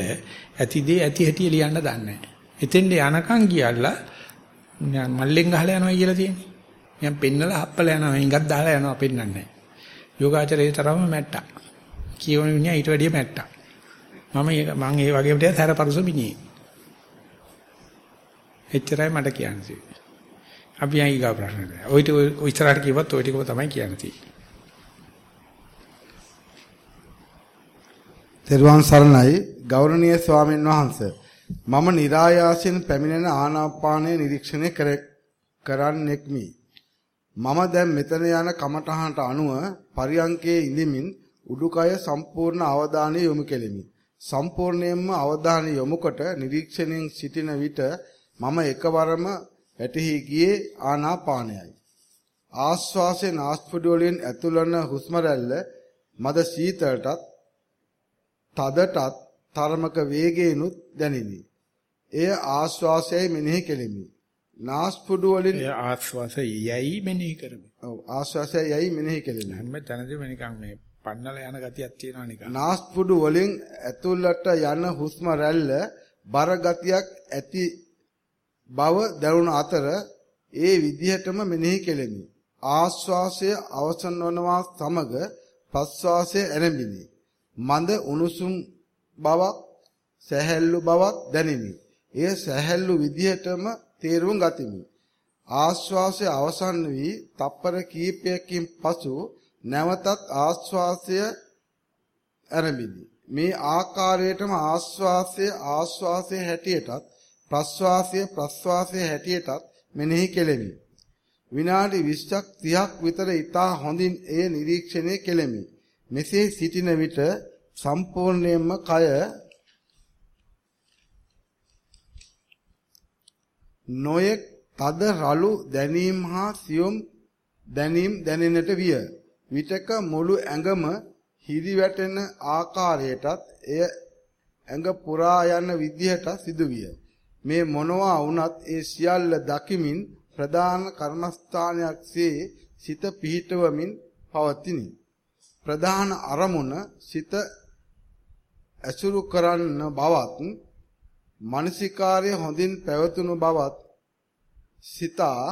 ඇතිදී ඇති හැටි ලියන්න දන්නේ නැහැ. එතෙන්ද යනකම් ගියල්ලා මල්ලෙන් ගහලා යනවා කියලා තියෙන්නේ. මම පෙන්නලා හප්පලා යනවා, හිඟක් දාලා යනවා පෙන්නන්නේ නැහැ. යෝගාචරයේ තරම මැට්ටා. කියවන මිනිහා ඊට වැඩිය මැට්ටා. මම මම ඒ වගේම ටිකක් හැරපරුස මිනිහෙක්. එච්චරයි මට කියන්නේ. අපි යන් ඊගා ප්‍රශ්නට. ඔය ටික ඔය ඉස්සරහට කිව්වත් ඔය ටිකම තමයි කියන්නේ. තෙරුවන් සරණයි ගෞරවනීය ස්වාමීන් වහන්සේ මම નિરાයාසයෙන් පැමිණෙන ආනාපානය නිරීක්ෂණය කරන්නෙක්මි මම දැන් මෙතන යන කමඨහනට අනුව පරියංකයේ ඉඳිමින් උඩුකය සම්පූර්ණ අවධානය යොමු කෙලිමි. සම්පූර්ණයෙන්ම අවධානය යොමු කොට නිරීක්ෂණයෙන් සිටින විට මම එකවරම වැටහි ගියේ ආනාපානයයි. ආශ්වාසයේ නාස්පුඩු වලින් ඇතුළන හුස්ම රැල්ල මද සීතලටත් තදටත් තරමක වේගයෙන්ුත් දැනිනි. එය ආශ්වාසයයි මෙනෙහි කෙලිමි. නාස්පුඩු වලින් ආශ්වාසය යයි මෙනෙහි කරමි. ඔව් ආශ්වාසය යයි මෙනෙහි කෙලිමි. හැම තැනදීම නිකන් මේ පන්නලා යන ගතියක් තියෙනවා නිකන්. නාස්පුඩු වලින් ඇතුළට යන හුස්ම රැල්ල බර ගතියක් ඇති බව දැනුණ අතර ඒ විදිහටම මෙනෙහි කෙලෙමි. ආශ්වාසය අවසන් වනවා සමග ප්‍රශ්වාසය ඇරඹිනි. මඳ උණුසුම් බවක් සැහැල්ලු බවක් දැනිනි. එය සැහැල්ලු විදිහටම තේරුම් ගතිමි. ආශ්වාසය අවසන් වී තප්පර කීපයකින් පසු නැවතත් ආශ්වාසය ආරම්භිනි. මේ ආකාරයටම ආශ්වාසය ආශ්වාසයේ හැටියටත් ප්‍රශ්වාසය ප්‍රශ්වාසයේ හැටියටත් මෙනෙහි කෙලෙමි. විනාඩි 20ක් 30ක් විතර ඊටා හොඳින් එය නිරීක්ෂණය කෙලෙමි. මෙසේ සිටින විට සම්පූර්ණයෙන්ම කය නොයෙක් තද රළු දැනීම් හා සියුම් දැනීම් දැනෙන්නට විය. විතක මුළු ඇඟම හිරි වැටෙන ආකාරයටත් එය ඇඟ පුරා යන විදිහට සිදුවිය. මේ මොනවා වුණත් ඒ සියල්ල දකිමින් ප්‍රධාන කර්මස්ථානයක්සේ සිත පිහිටවමින් පවතිනි. ප්‍රධාන අරමුණ සිත ඇසුරු කරන්න බවත් මානසිකාර්ය හොඳින් පැවතුණු බවත් සිතා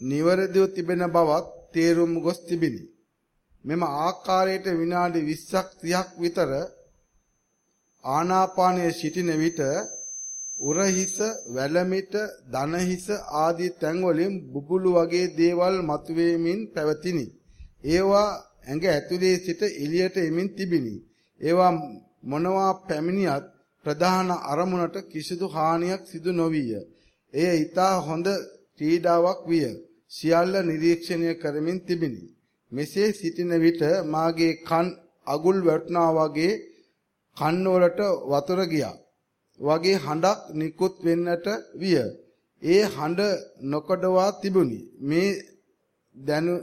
නිවරදිව තිබෙන බවත් තේරුම් ගොස් තිබිනි. මෙම ආකාරයට විනාඩි 20ක් 30ක් විතර ආනාපානයේ සිටින විට උරහිස, වැලමිට, දනහිස ආදී තැන්වලින් බුබුලු වගේ දේවල් මතුවේමින් පැවතිනි. ඒවා ඇඟ ඇතුලේ සිට එළියට එමින් තිබිනි. ඒවා මොනවා පැමිණියත් ප්‍රධාන අරමුණට කිසිදු හානියක් සිදු නොවිය. එය ඊටා හොඳ ක්‍රීඩාවක් විය. සියල්ල නිරීක්ෂණය කරමින් තිබිනි. මෙසේ සිටින විට මාගේ කන් අගුල් වැටුණා වගේ කන්වලට වතුර ගියා. වගේ හඬක් නිකුත් වෙන්නට විය. ඒ හඬ නොකඩවා තිබුණි. මේ දැනු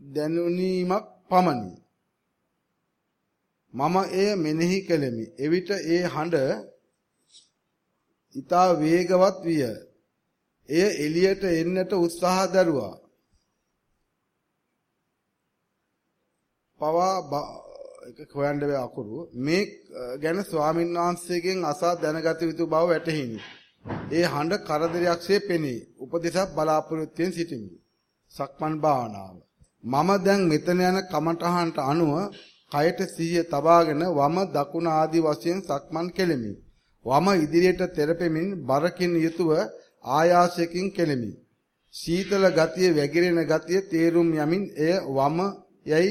දැනුනීමක් පමණි. මම එය මෙනෙහි කෙලෙමි. එවිට ඒ හඬ ඊතා වේගවත් විය. එය එළියට එන්නට උත්සාහ දරුවා. පවා එක හොයන්න බෑ අකුරු මේ ගැන ස්වාමීන් වහන්සේගෙන් අසා දැනගත යුතු බව වැටහිනි. ඒ හඬ කරදරයක්සේ පෙනී උපදේශක් බලාපොරොත්තුෙන් සිටිමි. සක්මන් භාවනාව. මම දැන් මෙතන යන කමඨහන්ට අනුව කයට සිහිය තබාගෙන වම දකුණ ආදී වශයෙන් සක්මන් කෙලෙමි. වම ඉදිරියට තෙරපෙමින් බරකින් යුතුව ආයාසයෙන් කෙලෙමි. සීතල ගතිය වැగిරෙන ගතිය තේරුම් යමින් එය වම යයි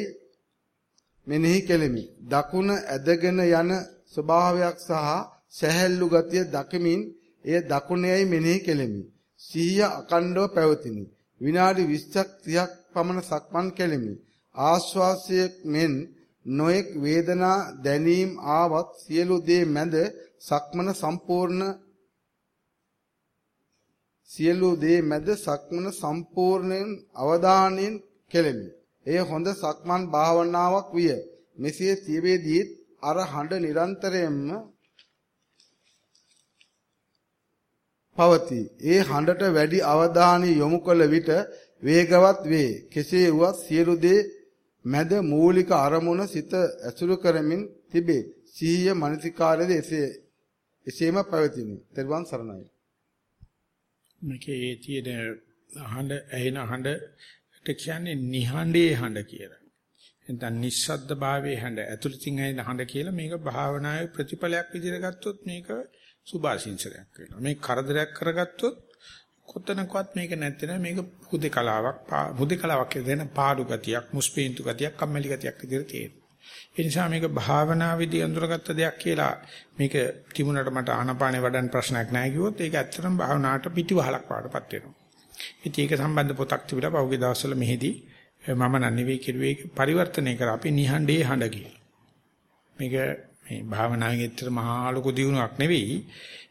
මෙනෙහි කෙලෙමි. දකුණ ඇදගෙන යන ස්වභාවයක් සහ සැහැල්ලු ගතිය දකිමින් එය දකුණේයි මෙනෙහි කෙලෙමි. සිහිය අකණ්ඩව පැවතිනි. විනාඩි 20ක් 30ක් පමණ සක්මන් කෙලෙමි. ආශ්වාසයේ මෙන් නොඑක් වේදනා දැනීම් ආවත් සියලු දේ මැද සක්මන සම්පූර්ණ සියලු දේ මැද සක්මන සම්පූර්ණයෙන් අවධානයෙන් කෙලෙමි. එය හොඳ සක්මන් භාවනාවක් විය. මෙසේ තියේදීත් අර හඬ නිරන්තරයෙන්ම පවතී. ඒ හඬට වැඩි අවධානය යොමු කළ විට වේගවත් වේ. කෙසේ වුවත් සියලු දේ මැද මූලික අරමුණ සිත ඇසුරු කරමින් තිබේ. සිහිය මනසිකාරයේද එසේ එසේම පැවතිනි. තෙරුවන් සරණයි. මේකේ තියෙන හඬ ඇහෙන හඬට කියන්නේ නිහඬේ හඬ කියලා. නැත්නම් නිස්සද්ද භාවයේ හඬ ඇතුළතින් ඇහෙන හඬ කියලා මේක භාවනාවේ ප්‍රතිඵලයක් විදිහට ගත්තොත් මේක සුභාශිංසනයක් වෙනවා. මේ කරදරයක් කරගත්තොත් කොතනකවත් මේක නැත්නම් මේක හුදේකලාවක් හුදේකලාවක් කියන පාඩු ගතියක් මුස්පීන්තු ගතියක් කම්මැලි ගතියක් විදිහට තියෙනවා. ඒ නිසා මේක භාවනාවේදී අඳුරගත්ත දෙයක් කියලා මේක තිබුණාට මට ආනපානේ වඩන්න ප්‍රශ්නයක් නැහැ කිව්වොත් ඒක ඇත්තටම භාවනාවට පිටිවහලක් වඩපත් වෙනවා. ඉතින් ඒක සම්බන්ධ පොතක් තිබිලා පහුගිය දවස්වල මෙහිදී මම නන්නෙවි කිරුවේ පරිවර්තනය කර අපි නිහඬේ හඬ කියලා. මේක මේ භාවනාවේ ඇත්තට මහා ලොකු දියුණුවක් නෙවෙයි.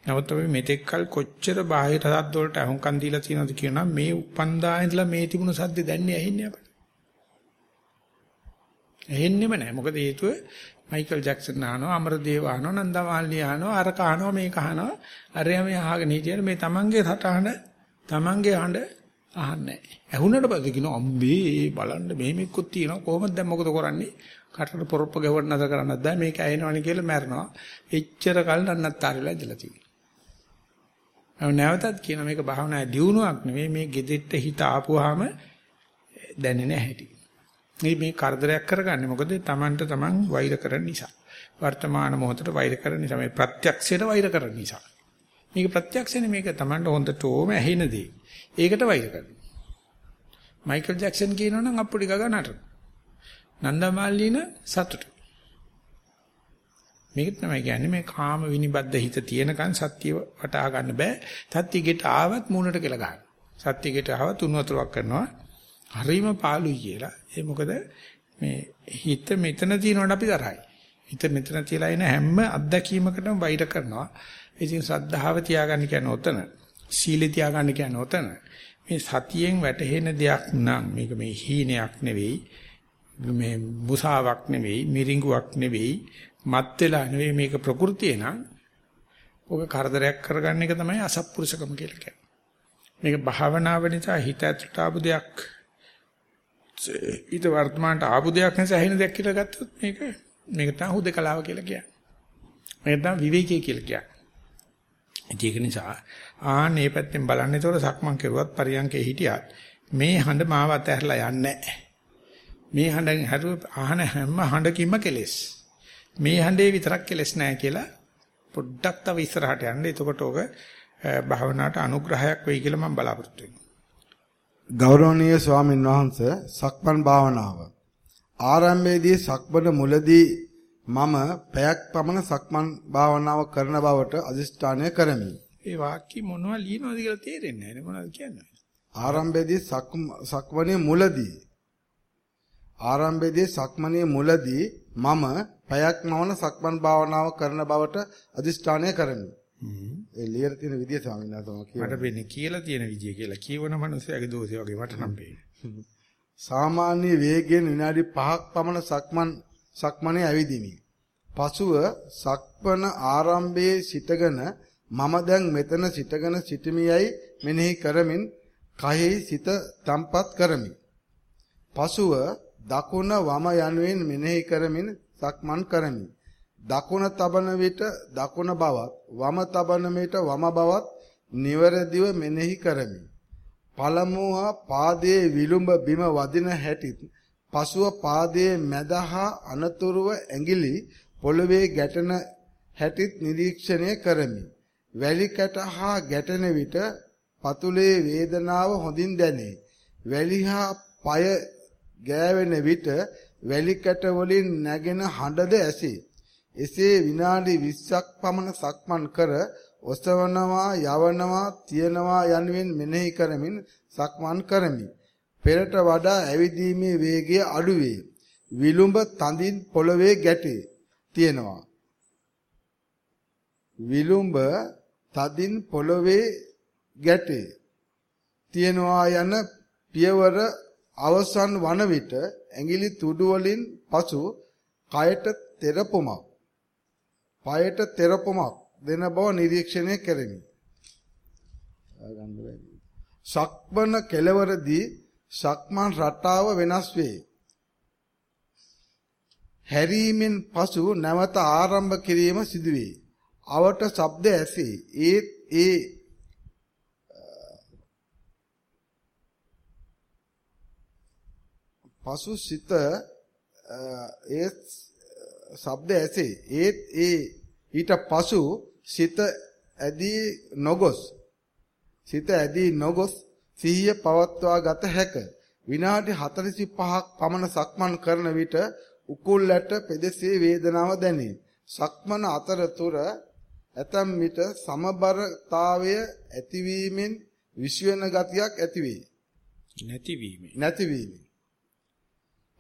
නමුත් අපි මෙතෙක්කල් කොච්චර බාහිර සද්ද වලට අහුම්කන් දීලා තියෙනවද කියනවා මේ උපන්දා ඉඳලා මේ තිබුණු සද්ද දැන්නේ ඇහෙන්නේ අපිට. ඇහෙන්නෙම නැහැ. මොකද හේතුව මයිකල් ජැක්සන් අහනවා, අමරදේව අහනවා, නන්දමාලි අහනවා, අර කහනවා, මේ කහනවා. අරයා මේ අහගෙන හිටියර මේ තමන්ගේ සටහන, තමන්ගේ හඬ අහන්නේ නැහැ. ඇහුනට පස්සේ කියනවා අම්බේ බලන්න මෙහෙමෙකුත් තියෙනවා කොහොමද දැන් මොකද කරන්නේ? කටට පොරොප්ප ගෙවන්න නැද කරන්නත් බෑ මේක ඇහෙනවනේ කියලා මැරනවා. එච්චර කල් නන්නත්තරලා ඉඳලා තියෙනවා. නැවතත් කියන මේක භාවනා දියුණුවක් නෙවෙයි මේ gedette හිත ආපුවාම දැනෙන හැටි. මේ මේ කරදරයක් කරගන්නේ මොකද Tamanට Taman වෛර කරන නිසා. වර්තමාන මොහොතට වෛර කරන නිසා මේ ප්‍රත්‍යක්ෂයට වෛර කරන නිසා. මේක ප්‍රත්‍යක්ෂනේ මේක Tamanට හොඳටම ඇහෙන දේ. ඒකට වෛර කරනවා. මයිකල් ජැක්සන් කියනවනම් අප්පුඩි ගගා නටන. නන්දමාලින සතුට. මේක තමයි කියන්නේ මේ කාම විනිබද්ධ හිත තියෙනකන් සත්‍ය වටහා ගන්න බෑ. සත්‍යගෙට ආවත් මූණට කියලා ගන්න. සත්‍යගෙට ආවත් උණු වතුරක් කරනවා. හරීම පාළුයි කියලා. ඒ මොකද මේ හිත මෙතන තියෙනවට අපි තරහයි. හිත මෙතන තියලා එන හැම අත්දැකීමකටම වෛර කරනවා. ඉතින් ශ්‍රද්ධාව තියාගන්න කියන්නේ ඔතන. සීලය තියාගන්න කියන්නේ ඔතන. මේ සතියෙන් වැටහෙන දෙයක් නම් මේක මේ හීනයක් නෙවෙයි. මේ මුසාවක් නෙවෙයි, මිරිඟුවක් නෙවෙයි, මත් වෙලා නෙවෙයි මේක ප්‍රകൃතිය නම් ඔක කරදරයක් කරගන්න එක තමයි අසත්පුරුෂකම කියලා කියන්නේ. මේක භාවනාව නිසා හිත ඇතුළට ආපු දෙයක් ඊට වර්තමානට ආපු දෙයක් නිසා ඇහෙන දෙයක් කියලා ගත්තොත් මේක මේක තමයි හුදකලාව කියලා කියන්නේ. මේක තමයි විවේකී කියලා කියන්නේ. ඒක නිසා ආන් මේ පැත්තෙන් බලන්නේ ඒතකොට සක්මන් කෙරුවත් පරියන්කේ හිටියත් මේ හඬ මාව අතහැරලා යන්නේ මේ හඬෙන් හැරුව අහන හැම හඬකින්ම කෙලෙස්. මේ හඬේ විතරක් කෙලෙස් නැහැ කියලා පොඩ්ඩක් තව ඉස්සරහට යන්න. එතකොට ඔක භාවනාවට අනුග්‍රහයක් වෙයි කියලා මම බලාපොරොත්තු වෙනවා. ගෞරවනීය ස්වාමින් වහන්සේ සක්මන් භාවනාව ආරම්භයේදී සක්මන මුලදී මම පැයක් පමණ සක්මන් භාවනාව කරන බවට අදිෂ්ඨානය කරමි. ඒ වාක්‍ය මොනවද ලියනවද කියලා තේරෙන්නේ නැහැ මොනවද කියන්නේ. ආරම්භයේදී සක්මනේ මුලදී ආරම්භයේදී සක්මනේ මුලදී මම පැයක් මවන සක්මන් භාවනාව කරන බවට අදිෂ්ඨානය කරමි. ඒ ලියර තියෙන විදිය ස්වාමීන් වහන්සේ කියනවා. මට වෙන්නේ කියලා තියෙන විදිය කියලා කියවන මනුස්සයාගේ දෝෂය වගේ මට නම් පේන්නේ. සාමාන්‍ය වේගයෙන් විනාඩි 5ක් පමණ සක්මන් සක්මනේ ඇවිදිමි. පසුව සක්පන ආරම්භයේ සිටගෙන මම දැන් මෙතන සිටගෙන සිටමියයි මෙනෙහි කරමින් කයෙහි සිත තම්පත් කරමි. පසුව දකුණ වම යනුවෙන් මෙනෙහි කරමින් සක්මන් කරමි. දකුණ තබන විට දකුණ බවත් වම තබන විට වම බවත් නිවරදිව මෙනෙහි කරමි. පළමුව පාදයේ විලුඹ බිම වදින හැටිත් පසුව පාදයේ මැද හා අනතුරුව ඇඟිලි පොළවේ ගැටෙන හැටිත් නිරීක්ෂණය කරමි. වැලි කැට හා ගැටෙන විට පතුලේ වේදනාව හොඳින් දැනේ. වැලි හා পায় ගෑවෙන විට වැලි කැට වලින් නැගෙන හඬද ඇසේ. එසේ විනාඩි 20ක් පමණ සක්මන් කර ඔසවනවා යවනවා තියනවා යනුවෙන් මෙනෙහි කරමින් සක්මන් කරමි. පෙරට වඩා ඇවිදීමේ වේගය අඩු වේ. විලුඹ තඳින් පොළවේ ගැටේ. තියෙනවා. විලුඹ තදින් පොළවේ ගැටේ. තියෙනවා යන පියවර අවසන් වන විට ඇඟිලි තුඩු වලින් පසු කයට තෙරපුමක් පයට තෙරපුමක් දෙන බව නිරීක්ෂණය කෙරෙමි. සක්මන කෙලවරදී සක්මන් රටාව වෙනස් වේ. හැරීමෙන් පසු නැවත ආරම්භ කිරීම සිදුවේ. අවට ශබ්ද ඇසේ. ඒත් ඒ පසු සිත ඒ ශබ්ද ඇසේ. ඒත් ඒ ඊට පසු සිත ඇදී නොගොස් සිත ඇදී නොගොස් සිහිය පවත්වා ගත හැක. විනාඩි 45ක් පමණ සක්මන් කරන විට උකුල්ලට පෙදෙසේ වේදනාව දැනේ. සක්මන අතරතුර ඇතම් විට සමබරතාවය ඇතිවීමෙන් විශ්වෙන ගතියක් ඇතිවේ. නැතිවීම. නැතිවීම.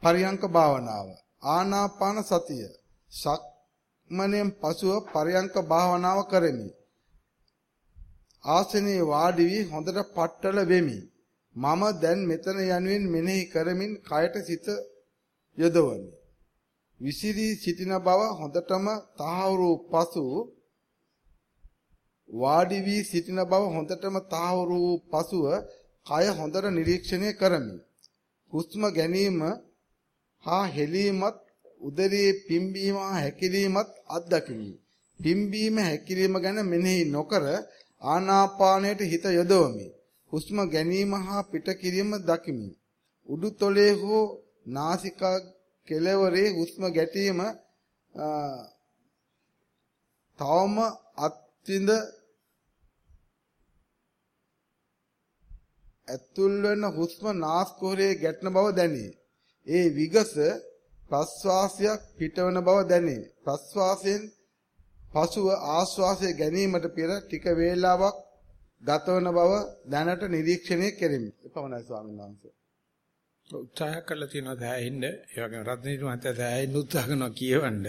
පරියංක භාවනාව. ආනාපාන සතිය. සක්මණෙන් පසුව පරියංක භාවනාව කරමි. ආසනයේ වාඩි වී හොඳට පట్టල වෙමි. මම දැන් මෙතන යනුවෙන් මෙනෙහි කරමින් කයට සිත යොදවමි. විසිරී සිටින බව හොඳටම තහවුරු පසු වාඩි වී සිටින බව හොඳටම තහවුරු වූ පසුව කය හොඳට නිරීක්ෂණය කරමි. හුස්ම ගැනීම හා හෙලීමත් උදරයේ පිම්බීම හා හැකිලීමත් අත්දකිමි. පිම්බීම හැකිලීම ගැන මෙනෙහි නොකර ආනාපානයට හිත යොදවමි. හුස්ම ගැනීම හා පිට කිරීම දකිමි. උඩුතොලේ හෝ නාසිකා කෙළවරේ හුස්ම ගැටීම තවම අත්විඳ ඇතුල් වෙන හුස්ම නාස්කුහරයේ ගැටෙන බව දැනේ. ඒ විගස ප්‍රස්වාසයක් පිටවන බව දැනේ. ප්‍රස්වාසයෙන් පසුව ආශ්වාසය ගැනීමට පෙර ටික වේලාවක් ගතවන බව දැනට නිරීක්ෂණය කෙරෙමි. එපමණයි ස්වාමීන් වහන්සේ. උත්සාහ කළා තියෙනවා දැහැින්න ඒ වගේම රත්නීය මහත්තයා දැහැින්න උත්සාහ කරනවා කියවන්න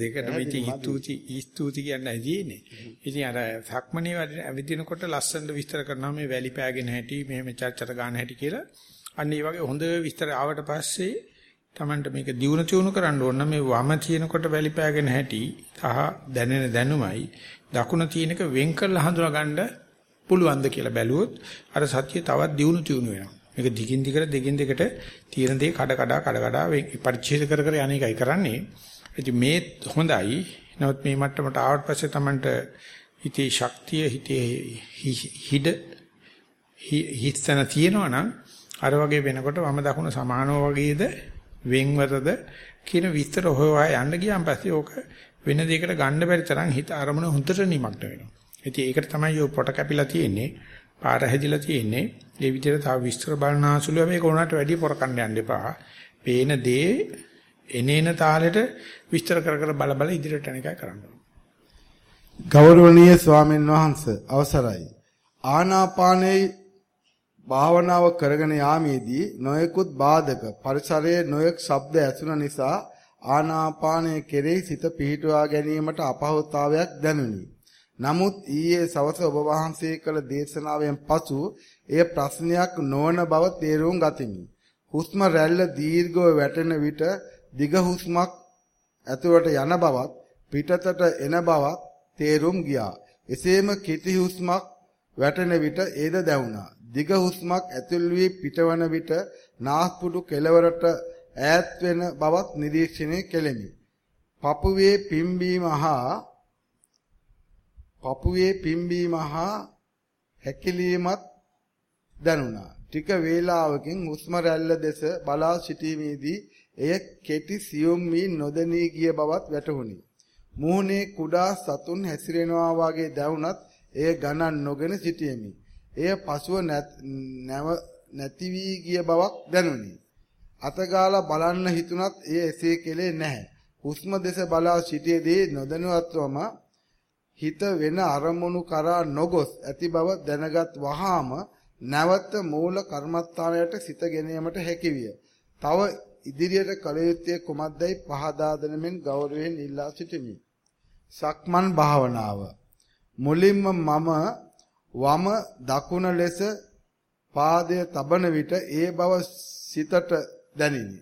දෙකටම ඉති ස්තුති ස්තුති කියන්නේ තියෙන්නේ ඉතින් අර සක්මණේ ඇවිදිනකොට ලස්සනට විස්තර කරනවා මේ වැලි පෑගෙන හැටි මෙහෙම චර්චර ගන්න හැටි කියලා අන්න ඒ වගේ හොඳ විස්තර ආවට පස්සේ Tamanට මේක දියුණු තියුණු කරන්න ඕන මේ වම තියෙනකොට වැලි පෑගෙන හැටි සහ දැනෙන දැනුමයි දකුණ තියෙනක වෙන් කරලා හඳුනා ගන්න පුළුවන්ද කියලා බැලුවොත් අර සත්‍ය තවත් දියුණු තියුණු වෙනවා. මේක දිගින් දිගට දිගින් දිගට තියෙන දේ කඩ කඩ කඩ කඩ පරිච්ඡේද කර කර යන්නේ එකයි කරන්නේ. ඉතින් මේ හොඳයි. නමුත් මේ මට්ටමට ආවට පස්සේ Tamanට හිතේ ශක්තිය හිතේ හිඩ හිතන තියෙනවා නම් අර වගේ වෙනකොට වම දකුණ සමානව වගේද වෙන්වතද කියන විස්තර හොයවා යන්න ගියාන් පස්සේ ඕක වෙන දෙයකට ගන්න බැරි තරම් හිත අරමුණ හොඳට නිමග්න වෙනවා. ඉතින් ඒකට තමයි ඔය පොට කැපිලා තියෙන්නේ. පාර හැදිලා තියෙන්නේ. ඒ විදිහට තව විස්තර බලන ආසුලුව මේක උනාට වැඩි පොර කන්න යන්න එපා. පේන දේ එනේන තාලෙට විස්තර කර කර බල බල ඉදිරියට යන එකයි කරන්න ඕනේ. ගෞරවනීය ස්වාමීන් වහන්සේ අවසරයි. ආනාපානයේ භාවනාව කරගෙන යාමේදී නොයෙකුත් බාධක පරිසරයේ නොයෙක් ශබ්ද ඇසුන නිසා ආනාපානය කෙරෙහි සිත පිහිටුවා ගැනීමට අපහසුතාවයක් දැනුනි. නමුත් ඊයේ සවස ඔබ වහන්සේ කළ දේශනාවෙන් පසු එය ප්‍රශ්නයක් නොවන බව තේරුම් ගතිමි. හුස්ම රැල්ල දීර්ඝව වැටෙන විට දිග හුස්මක් ඇතුළට යන බවත් පිටතට එන බවත් තේරුම් ගියා. එසේම කෙටි හුස්මක් වැටෙන විට ඒද දැවුණා. දිග හුස්මක් ඇතුල් වී පිටවන විට නාස්පුඩු කෙළවරට ඈත් වෙන බවත් නිරීක්ෂණය කෙලෙමි. පපුවේ පිම්බීම හා පපුවේ පිම්බීම හා හැකිලීමත් දැනුණා. ටික වේලාවකින් හුස්ම රැල්ල දෙස බලා සිටීමේදී එය කෙටි සියුම් වී නොදැනී ගිය බවත් වැටහුණි. මුහුණේ කුඩා සතුන් හැසිරෙනවා වාගේ දැවුනත් එය ගණන් නොගෙන සිටියෙමි. එය පසුව නැති වී ගිය බවක් දැනුනි. අතගාලා බලන්න හිතුණත් එය එසේ කෙලේ නැහැ. හුස්ම දෙස බලා සිටියේදී නොදැනුවත්වම හිත වෙන අරමුණු කරා නොගොස් ඇති බව දැනගත් වහාම නැවත මූල කර්මස්ථානයට සිත ගෙනීමට හැකිවිය. තව ඉදිරියට කළ යුත්තේ කුමක්දයි පහදා දෙනමින් ගෞරවයෙන් ඉල්ලා සිටිමි. සක්මන් භාවනාව මුලින්ම මම වම දකුණ ලෙස පාදය තබන විට ඒ බව සිතට දැනිනි.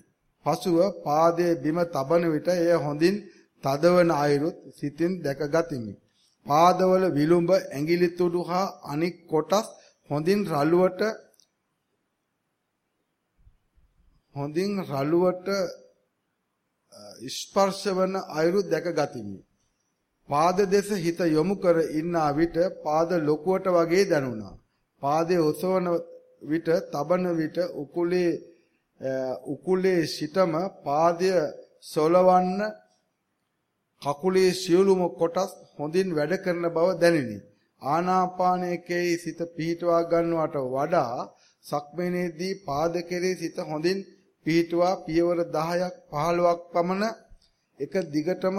පසුව පාදයේ බිම තබන විට එය හොඳින් තදවන අයුරුත් සිතින් දැකගතිමි. පාදවල විලුඹ ඇඟිලි තුඩු හා අනික් කොටස් හොඳින් රළුවට හොඳින් රළුවට ස්පර්ශ වන අයුරු දැකගතිමි. පාද දෙස හිත යොමු කර ඉන්නා විට පාද ලොකුවට වගේ දැනුණා. පාදයේ ඔසවන විට තබන විට උකුලේ උකුලේ සිටම පාදය සොලවන්න කකුලේ සියලුම කොටස් හොඳින් වැඩ කරන බව දැනිනි. ආනාපානයේ සිත පිහිටවා ගන්නවට වඩා සක්මනේදී පාද කෙරේ සිත හොඳින් පිහිටුවා පියවර 10ක් 15ක් පමණ එක දිගටම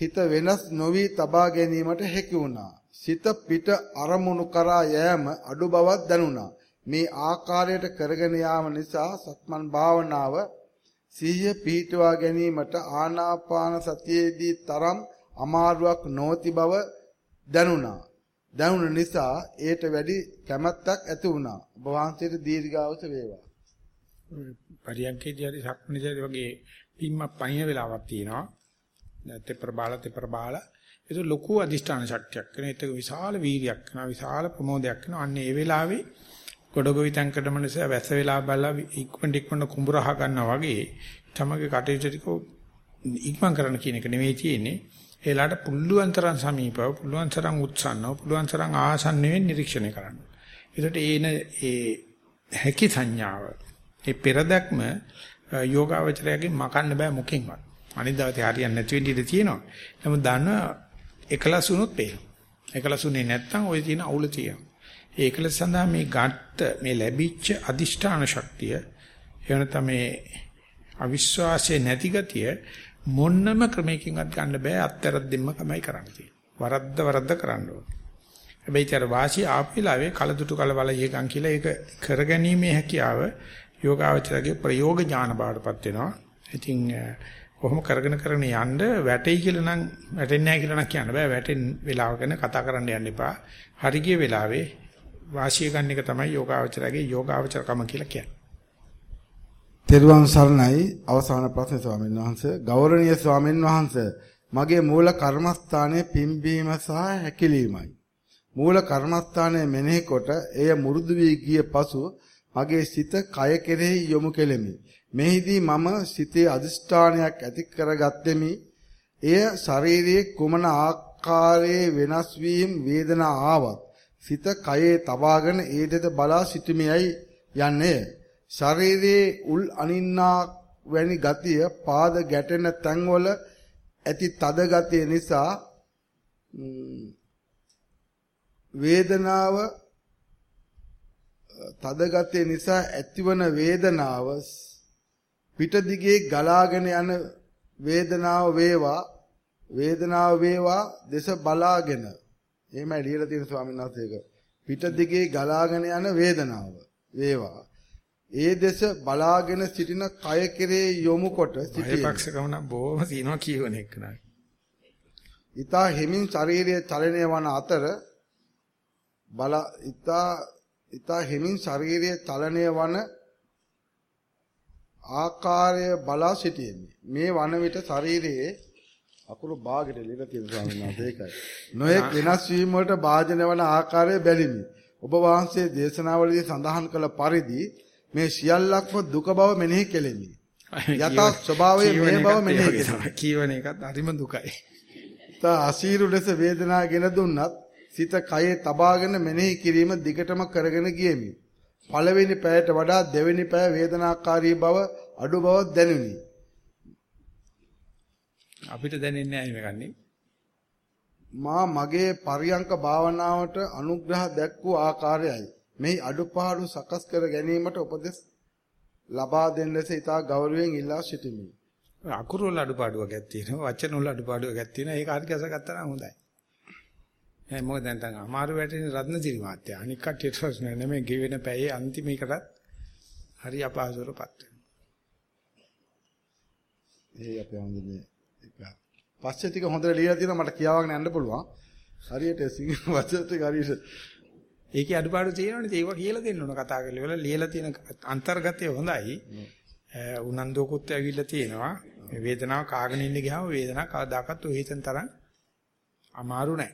හිත වෙනස් නොවි තබා ගැනීමට හැකි වුණා. සිත පිට අරමුණු කරා යෑම අඩු බවක් දැනුණා. මේ ආකාරයට කරගෙන යාම නිසා සක්මන් භාවනාව සිහිය පිහිටුවා ගැනීමට ආනාපාන සතියේදී තරම් අමාරුවක් නොති බව දැනුණා. දැනුණ නිසා ඒට වැඩි කැමැත්තක් ඇති වුණා. ඔබ වහන්සේට දීර්ඝායුෂ වේවා. පරියන්කේදී හරි සක්මණේදී වගේ පිම්මක් පහින වෙලාවක් තියෙනවා. නැත්te ප්‍රබාල te ප්‍රබාල ඒක ලොකු අදිෂ්ඨාන ශක්තියක් වෙන. ඒක විශාල වීරියක් වෙනවා. විශාල ප්‍රමෝදයක් වෙනවා. අන්න ඒ වෙලාවේ ගොඩගොවි තැන්කට මනස වැස්ස වෙලා බලලා ඉක්මනට ඉක්මනට කුඹරහ ගන්නවා වගේ තමගේ කටයුතු ටික ඉක්මන් කරන්න කියන එක නෙවෙයි තියෙන්නේ. ඒලාට පුළුවන් තරම් සමීපව, පුළුවන් තරම් උත්සන්නව, පුළුවන් තරම් ආසන්නයෙන් නිරීක්ෂණය කරන්න. ඒකට ඒන ඒ හැකි සංඥාව, ඒ පෙරදක්ම යෝගාවචරයෙන් මකන්න බෑ මොකෙන්වත්. අනිත් දවසේ හරියන්නේ නැති වෙන්න ඉඩ තියෙනවා. නමුත් දන්න එකලස් වුණොත් පේනවා. එකලස් උනේ නැත්නම් ওই තියෙන අවුල තියෙනවා. ඒකලස් සඳහා මේ ගත්ත මේ ලැබිච්ච අදිෂ්ඨාන ශක්තිය එවන තමයි අවිශ්වාසයේ නැති ගතිය මොන්නම ක්‍රමයකින්වත් ගන්න බෑ අත්තරක් දෙන්න තමයි කරන්න තියෙන්නේ. වරද්ද වරද්ද කරන්න ඕන. හැබැයි ඊතර වාසිය ආපිලාවේ කලදුටු කලබල යකම් කියලා ඒක කරගැනීමේ හැකියාව යෝගාවචරගේ ප්‍රයෝග ඥාන බාටපත් වෙනවා. ඉතින් කොහොම කරගෙන කරගෙන යන්න වැටෙයි කියලා නම් වැටෙන්නේ නැහැ කියලා නම් කියන්න බෑ. වැටෙන වෙලාව ගැන කතා කරන්න යන්න එපා. හරි ගිය වෙලාවේ වාසිය ගන්න එක තමයි යෝගාවචරගේ යෝගාවචරකම කියලා කියන්නේ. තෙරුවන් සරණයි අවසාන ප්‍රශ්න ස්වාමීන් වහන්සේ ගෞරවනීය ස්වාමීන් වහන්සේ මගේ මූල කර්මස්ථානයේ පිම්බීම සහ හැකිලීමයි. මූල කර්මස්ථානයේ මෙනෙහි කොට එය මුරුදු වී ගිය පසු මගේ සිත කය කෙරෙහි යොමු කෙලෙමි. මෙහිදී මම සිතේ අදිෂ්ඨානයක් ඇති කරගත්තෙමි. එය ශරීරයේ කුමන ආකාරයේ වෙනස් වීම වේදනා ආවත් සිත කයේ තබාගෙන ඒ දෙද බලා සිටීමයි යන්නේ. ශරීරයේ උල් අනින්නා වැනි ගතිය පාද ගැටෙන තැන්වල ඇති තද ගතිය නිසා වේදනාව තද ගතිය නිසා ඇතිවන වේදනාව පිට දිගේ ගලාගෙන යන වේදනාව වේවා වේදනාව වේවා දේශ බලාගෙන. එහෙමයි ලියලා තියෙන ස්වාමීන් වහන්සේක පිට දිගේ ගලාගෙන යන වේදනාව වේවා. ඒ දේශ බලාගෙන සිටින කය කෙරේ යොමු කොට සිටින පක්ෂකම නම් බොහොම සීනවා කියවන එක නයි. ඊතා හිමින් ශාරීරිය චලනය වන අතර බල ඊතා ඊතා හිමින් ශාරීරිය චලනය වන ආකාරය බලා සිටියෙමි. මේ වන විට ශරීරයේ අකුරු භාගයට ලියලා තියෙන ස්වාමීන් වහන්සේ ඒකයි. නොයෙක් වෙනස් වීම වලට භාජන වන ආකාරය බැලිමි. ඔබ වහන්සේ දේශනාවලදී සඳහන් කළ පරිදි මේ සියල්ලක්ම දුක බව මෙනෙහි කෙලෙමි. යථා ස්වභාවය මේ බව මෙනෙහි කෙලෙමි. කියවන එකත් හරිම දුකයි. තා අසීරු ලෙස වේදනා ගෙන දුන්නත් සිත කයේ තබාගෙන මෙනෙහි කිරීම දිගටම කරගෙන ගියෙමි. පළවෙනි පැයට වඩා දෙවෙනි පැය වේදනාකාරී බව අඩු බවක් දැනුනි. අපිට දැනෙන්නේ නැහැ මේකන්නේ. මා මගේ පරියංක භාවනාවට අනුග්‍රහ දැක් වූ ආකාරයයි. මෙහි අඩුපාඩු සකස් කර ගැනීමට උපදෙස් ලබා දෙන්න ලෙස ඉතා ගෞරවයෙන් ඉල්ලා සිටිමි. අකුරු වල අඩුපාඩුවක් තියෙනවා වචන වල අඩුපාඩුවක් තියෙනවා ඒක හරි ගැසගත්තා නම් හොඳයි. ඒ මොකද දැන් තංග අමාරු වැටෙන රත්නසිරි මාත්‍ය අනික් කට්ටියට ප්‍රශ්න නෙමෙයි ගෙවෙන පැයේ අන්තිම එකටත් හරි අපහසුරපත් වෙනවා. ඒ අපේ හඳුනේ එක. පස්සේ ටික හොඳට ලියලා තියෙනවා මට කියාවගෙන යන්න පුළුවන්. හරියට සිංහල වචන ටික හරියට ඒකේ අඩුපාඩු තියෙනවනේ ඒක කියලා දෙන්න ඕන කතා කරලා වල ලියලා තියෙන අන්තර්ගතය හොඳයි. උනන්දුවකුත් ඇවිල්ලා තියෙනවා. වේදනාව කාගෙන ඉන්න ගියාම වේදනාව කවදාකවත් ඔය හිතන තරම් අමාරු නෑ.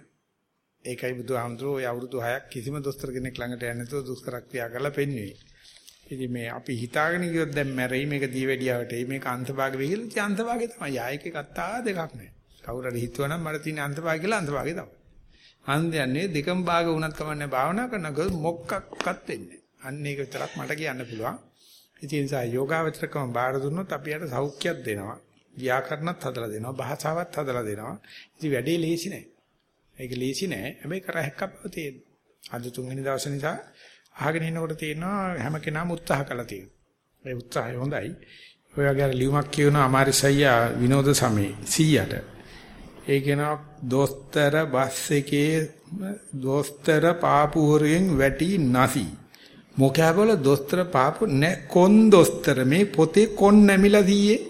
ඒකයි බුදුහාමුදුරුවෝ ඔය අවුරුදු 6ක් කිසිම දොස්තර කෙනෙක් ළඟට යන්නේ නැතුව දුෂ්කර ක්‍රියා කරලා පෙන්වුවේ. ඉතින් මේ අපි හිතාගෙන ගියොත් දැන් මැරෙයි මේක දීවැඩියාවට එයි මේක අන්තභාග වෙහිලා ඉතින් අන්තභාගේ තමයි. යායකේ කත්තා දෙකක් නෑ. කවුරු හරි හිතුවනම් මට තියෙන අන්තභාගය කියලා අන්තභාගේ තමයි. හන්දයන්නේ දෙකම භාග වුණත් කමන්නේ භාවනා කරනකොට මොකක්වත් වෙන්නේ. අන්න ඒක විතරක් මට කියන්න පුළුවන්. ඉතින් ඒ නිසා යෝගාවචරකම බාර දුන්නොත් අපි යට සෞඛ්‍යයක් දෙනවා. ව්‍යාකරණත් හදලා දෙනවා. භාෂාවත් හදලා දෙනවා. ඉතින් වැඩේ ලේසි නෑ. ඒක ලේසි නෑ. හැබැයි කරහැක්කක් බව තියෙනවා. අද තුන්වෙනි දවසේ නිසා අහගෙන ඉන්නකොට තියෙනවා හැම කෙනාම උත්සාහ කළා තියෙනවා. ඒ උත්සාහය හොඳයි. ඔය වගේ ලියුමක් කියනවා අමාරිසయ్యා විනෝද සමේ 100ට. ඒ කියනවා දොස්තර බස් එකේ දොස්තර පාපුවරෙන් වැටි නැසි. මොකෑබල දොස්තර පාපු නැ කොන් දොස්තර මේ පොතේ කොන් නැමිලා දීයේ.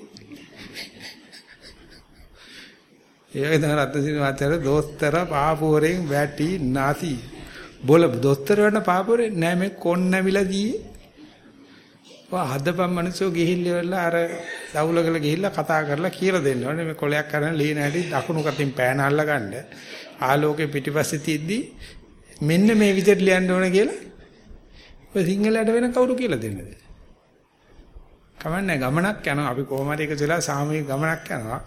ඒක තමයි රත්නසිරි මාත්‍යාර දොස්තර පාපුවරෙන් වැටි නැසි. බොල දොස්තර වන්න පාපුවරෙන් නෑ මේ කොන් නැමිලා දීයේ. ඔය හදපම් මිනිස්සු ගිහිල්ලා අර දවුලකල ගිහිල්ලා කතා කරලා කියලා දෙන්න ඕනේ. මේ කොලයක් කරන ලීන හැටි දකුණු කටින් පෑන අල්ලගන්න. ආලෝකේ පිටිපස්සේ තියද්දි මෙන්න මේ විදිහට ලියන්න ඕනේ කියලා ඔය සිංහලයට වෙන කවුරු කියලා දෙන්නද? කමන්නේ ගමනක් යනවා. අපි කොහොම හරි එකදලා සාමූහික ගමනක් යනවා.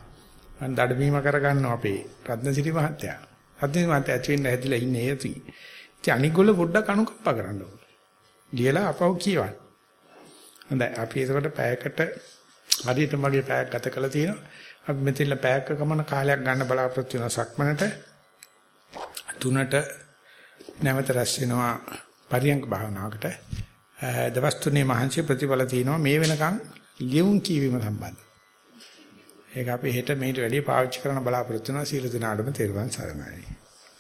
මම දඩමීම කරගන්නවා අපේ රත්නසිරි මහත්තයා. රත්නසිරි මහත්තයා ඇතුලින් ඇහිලා ඉන්නේ ඒති ඉතින් අනිගොල්ල පොඩ්ඩක් අනුකම්පා කරන්න ඕනේ. ලියලා අපව කියවන්න. හොඳයි. අපි ඒකට පැයකට හරියට මගේ පැයක් ගත කළා තියෙනවා. අපි මෙතන පැයක ගමන කාලයක් ගන්න බලාපොරොත්තු වෙන සක්මනට. තුනට නැවත රැස් වෙනවා පරියංග භාවනාවකට. දවස් තුනේ මහන්සිය ප්‍රතිඵල තියෙනවා. මේ වෙනකන් ලියුම් කීවීම සම්බන්ධ. ඒක අපි හෙට මේට වැඩි පාවිච්චි කරන බලාපොරොත්තු වෙනවා සීල දිනාඩම තෙරුවන් සරණයි.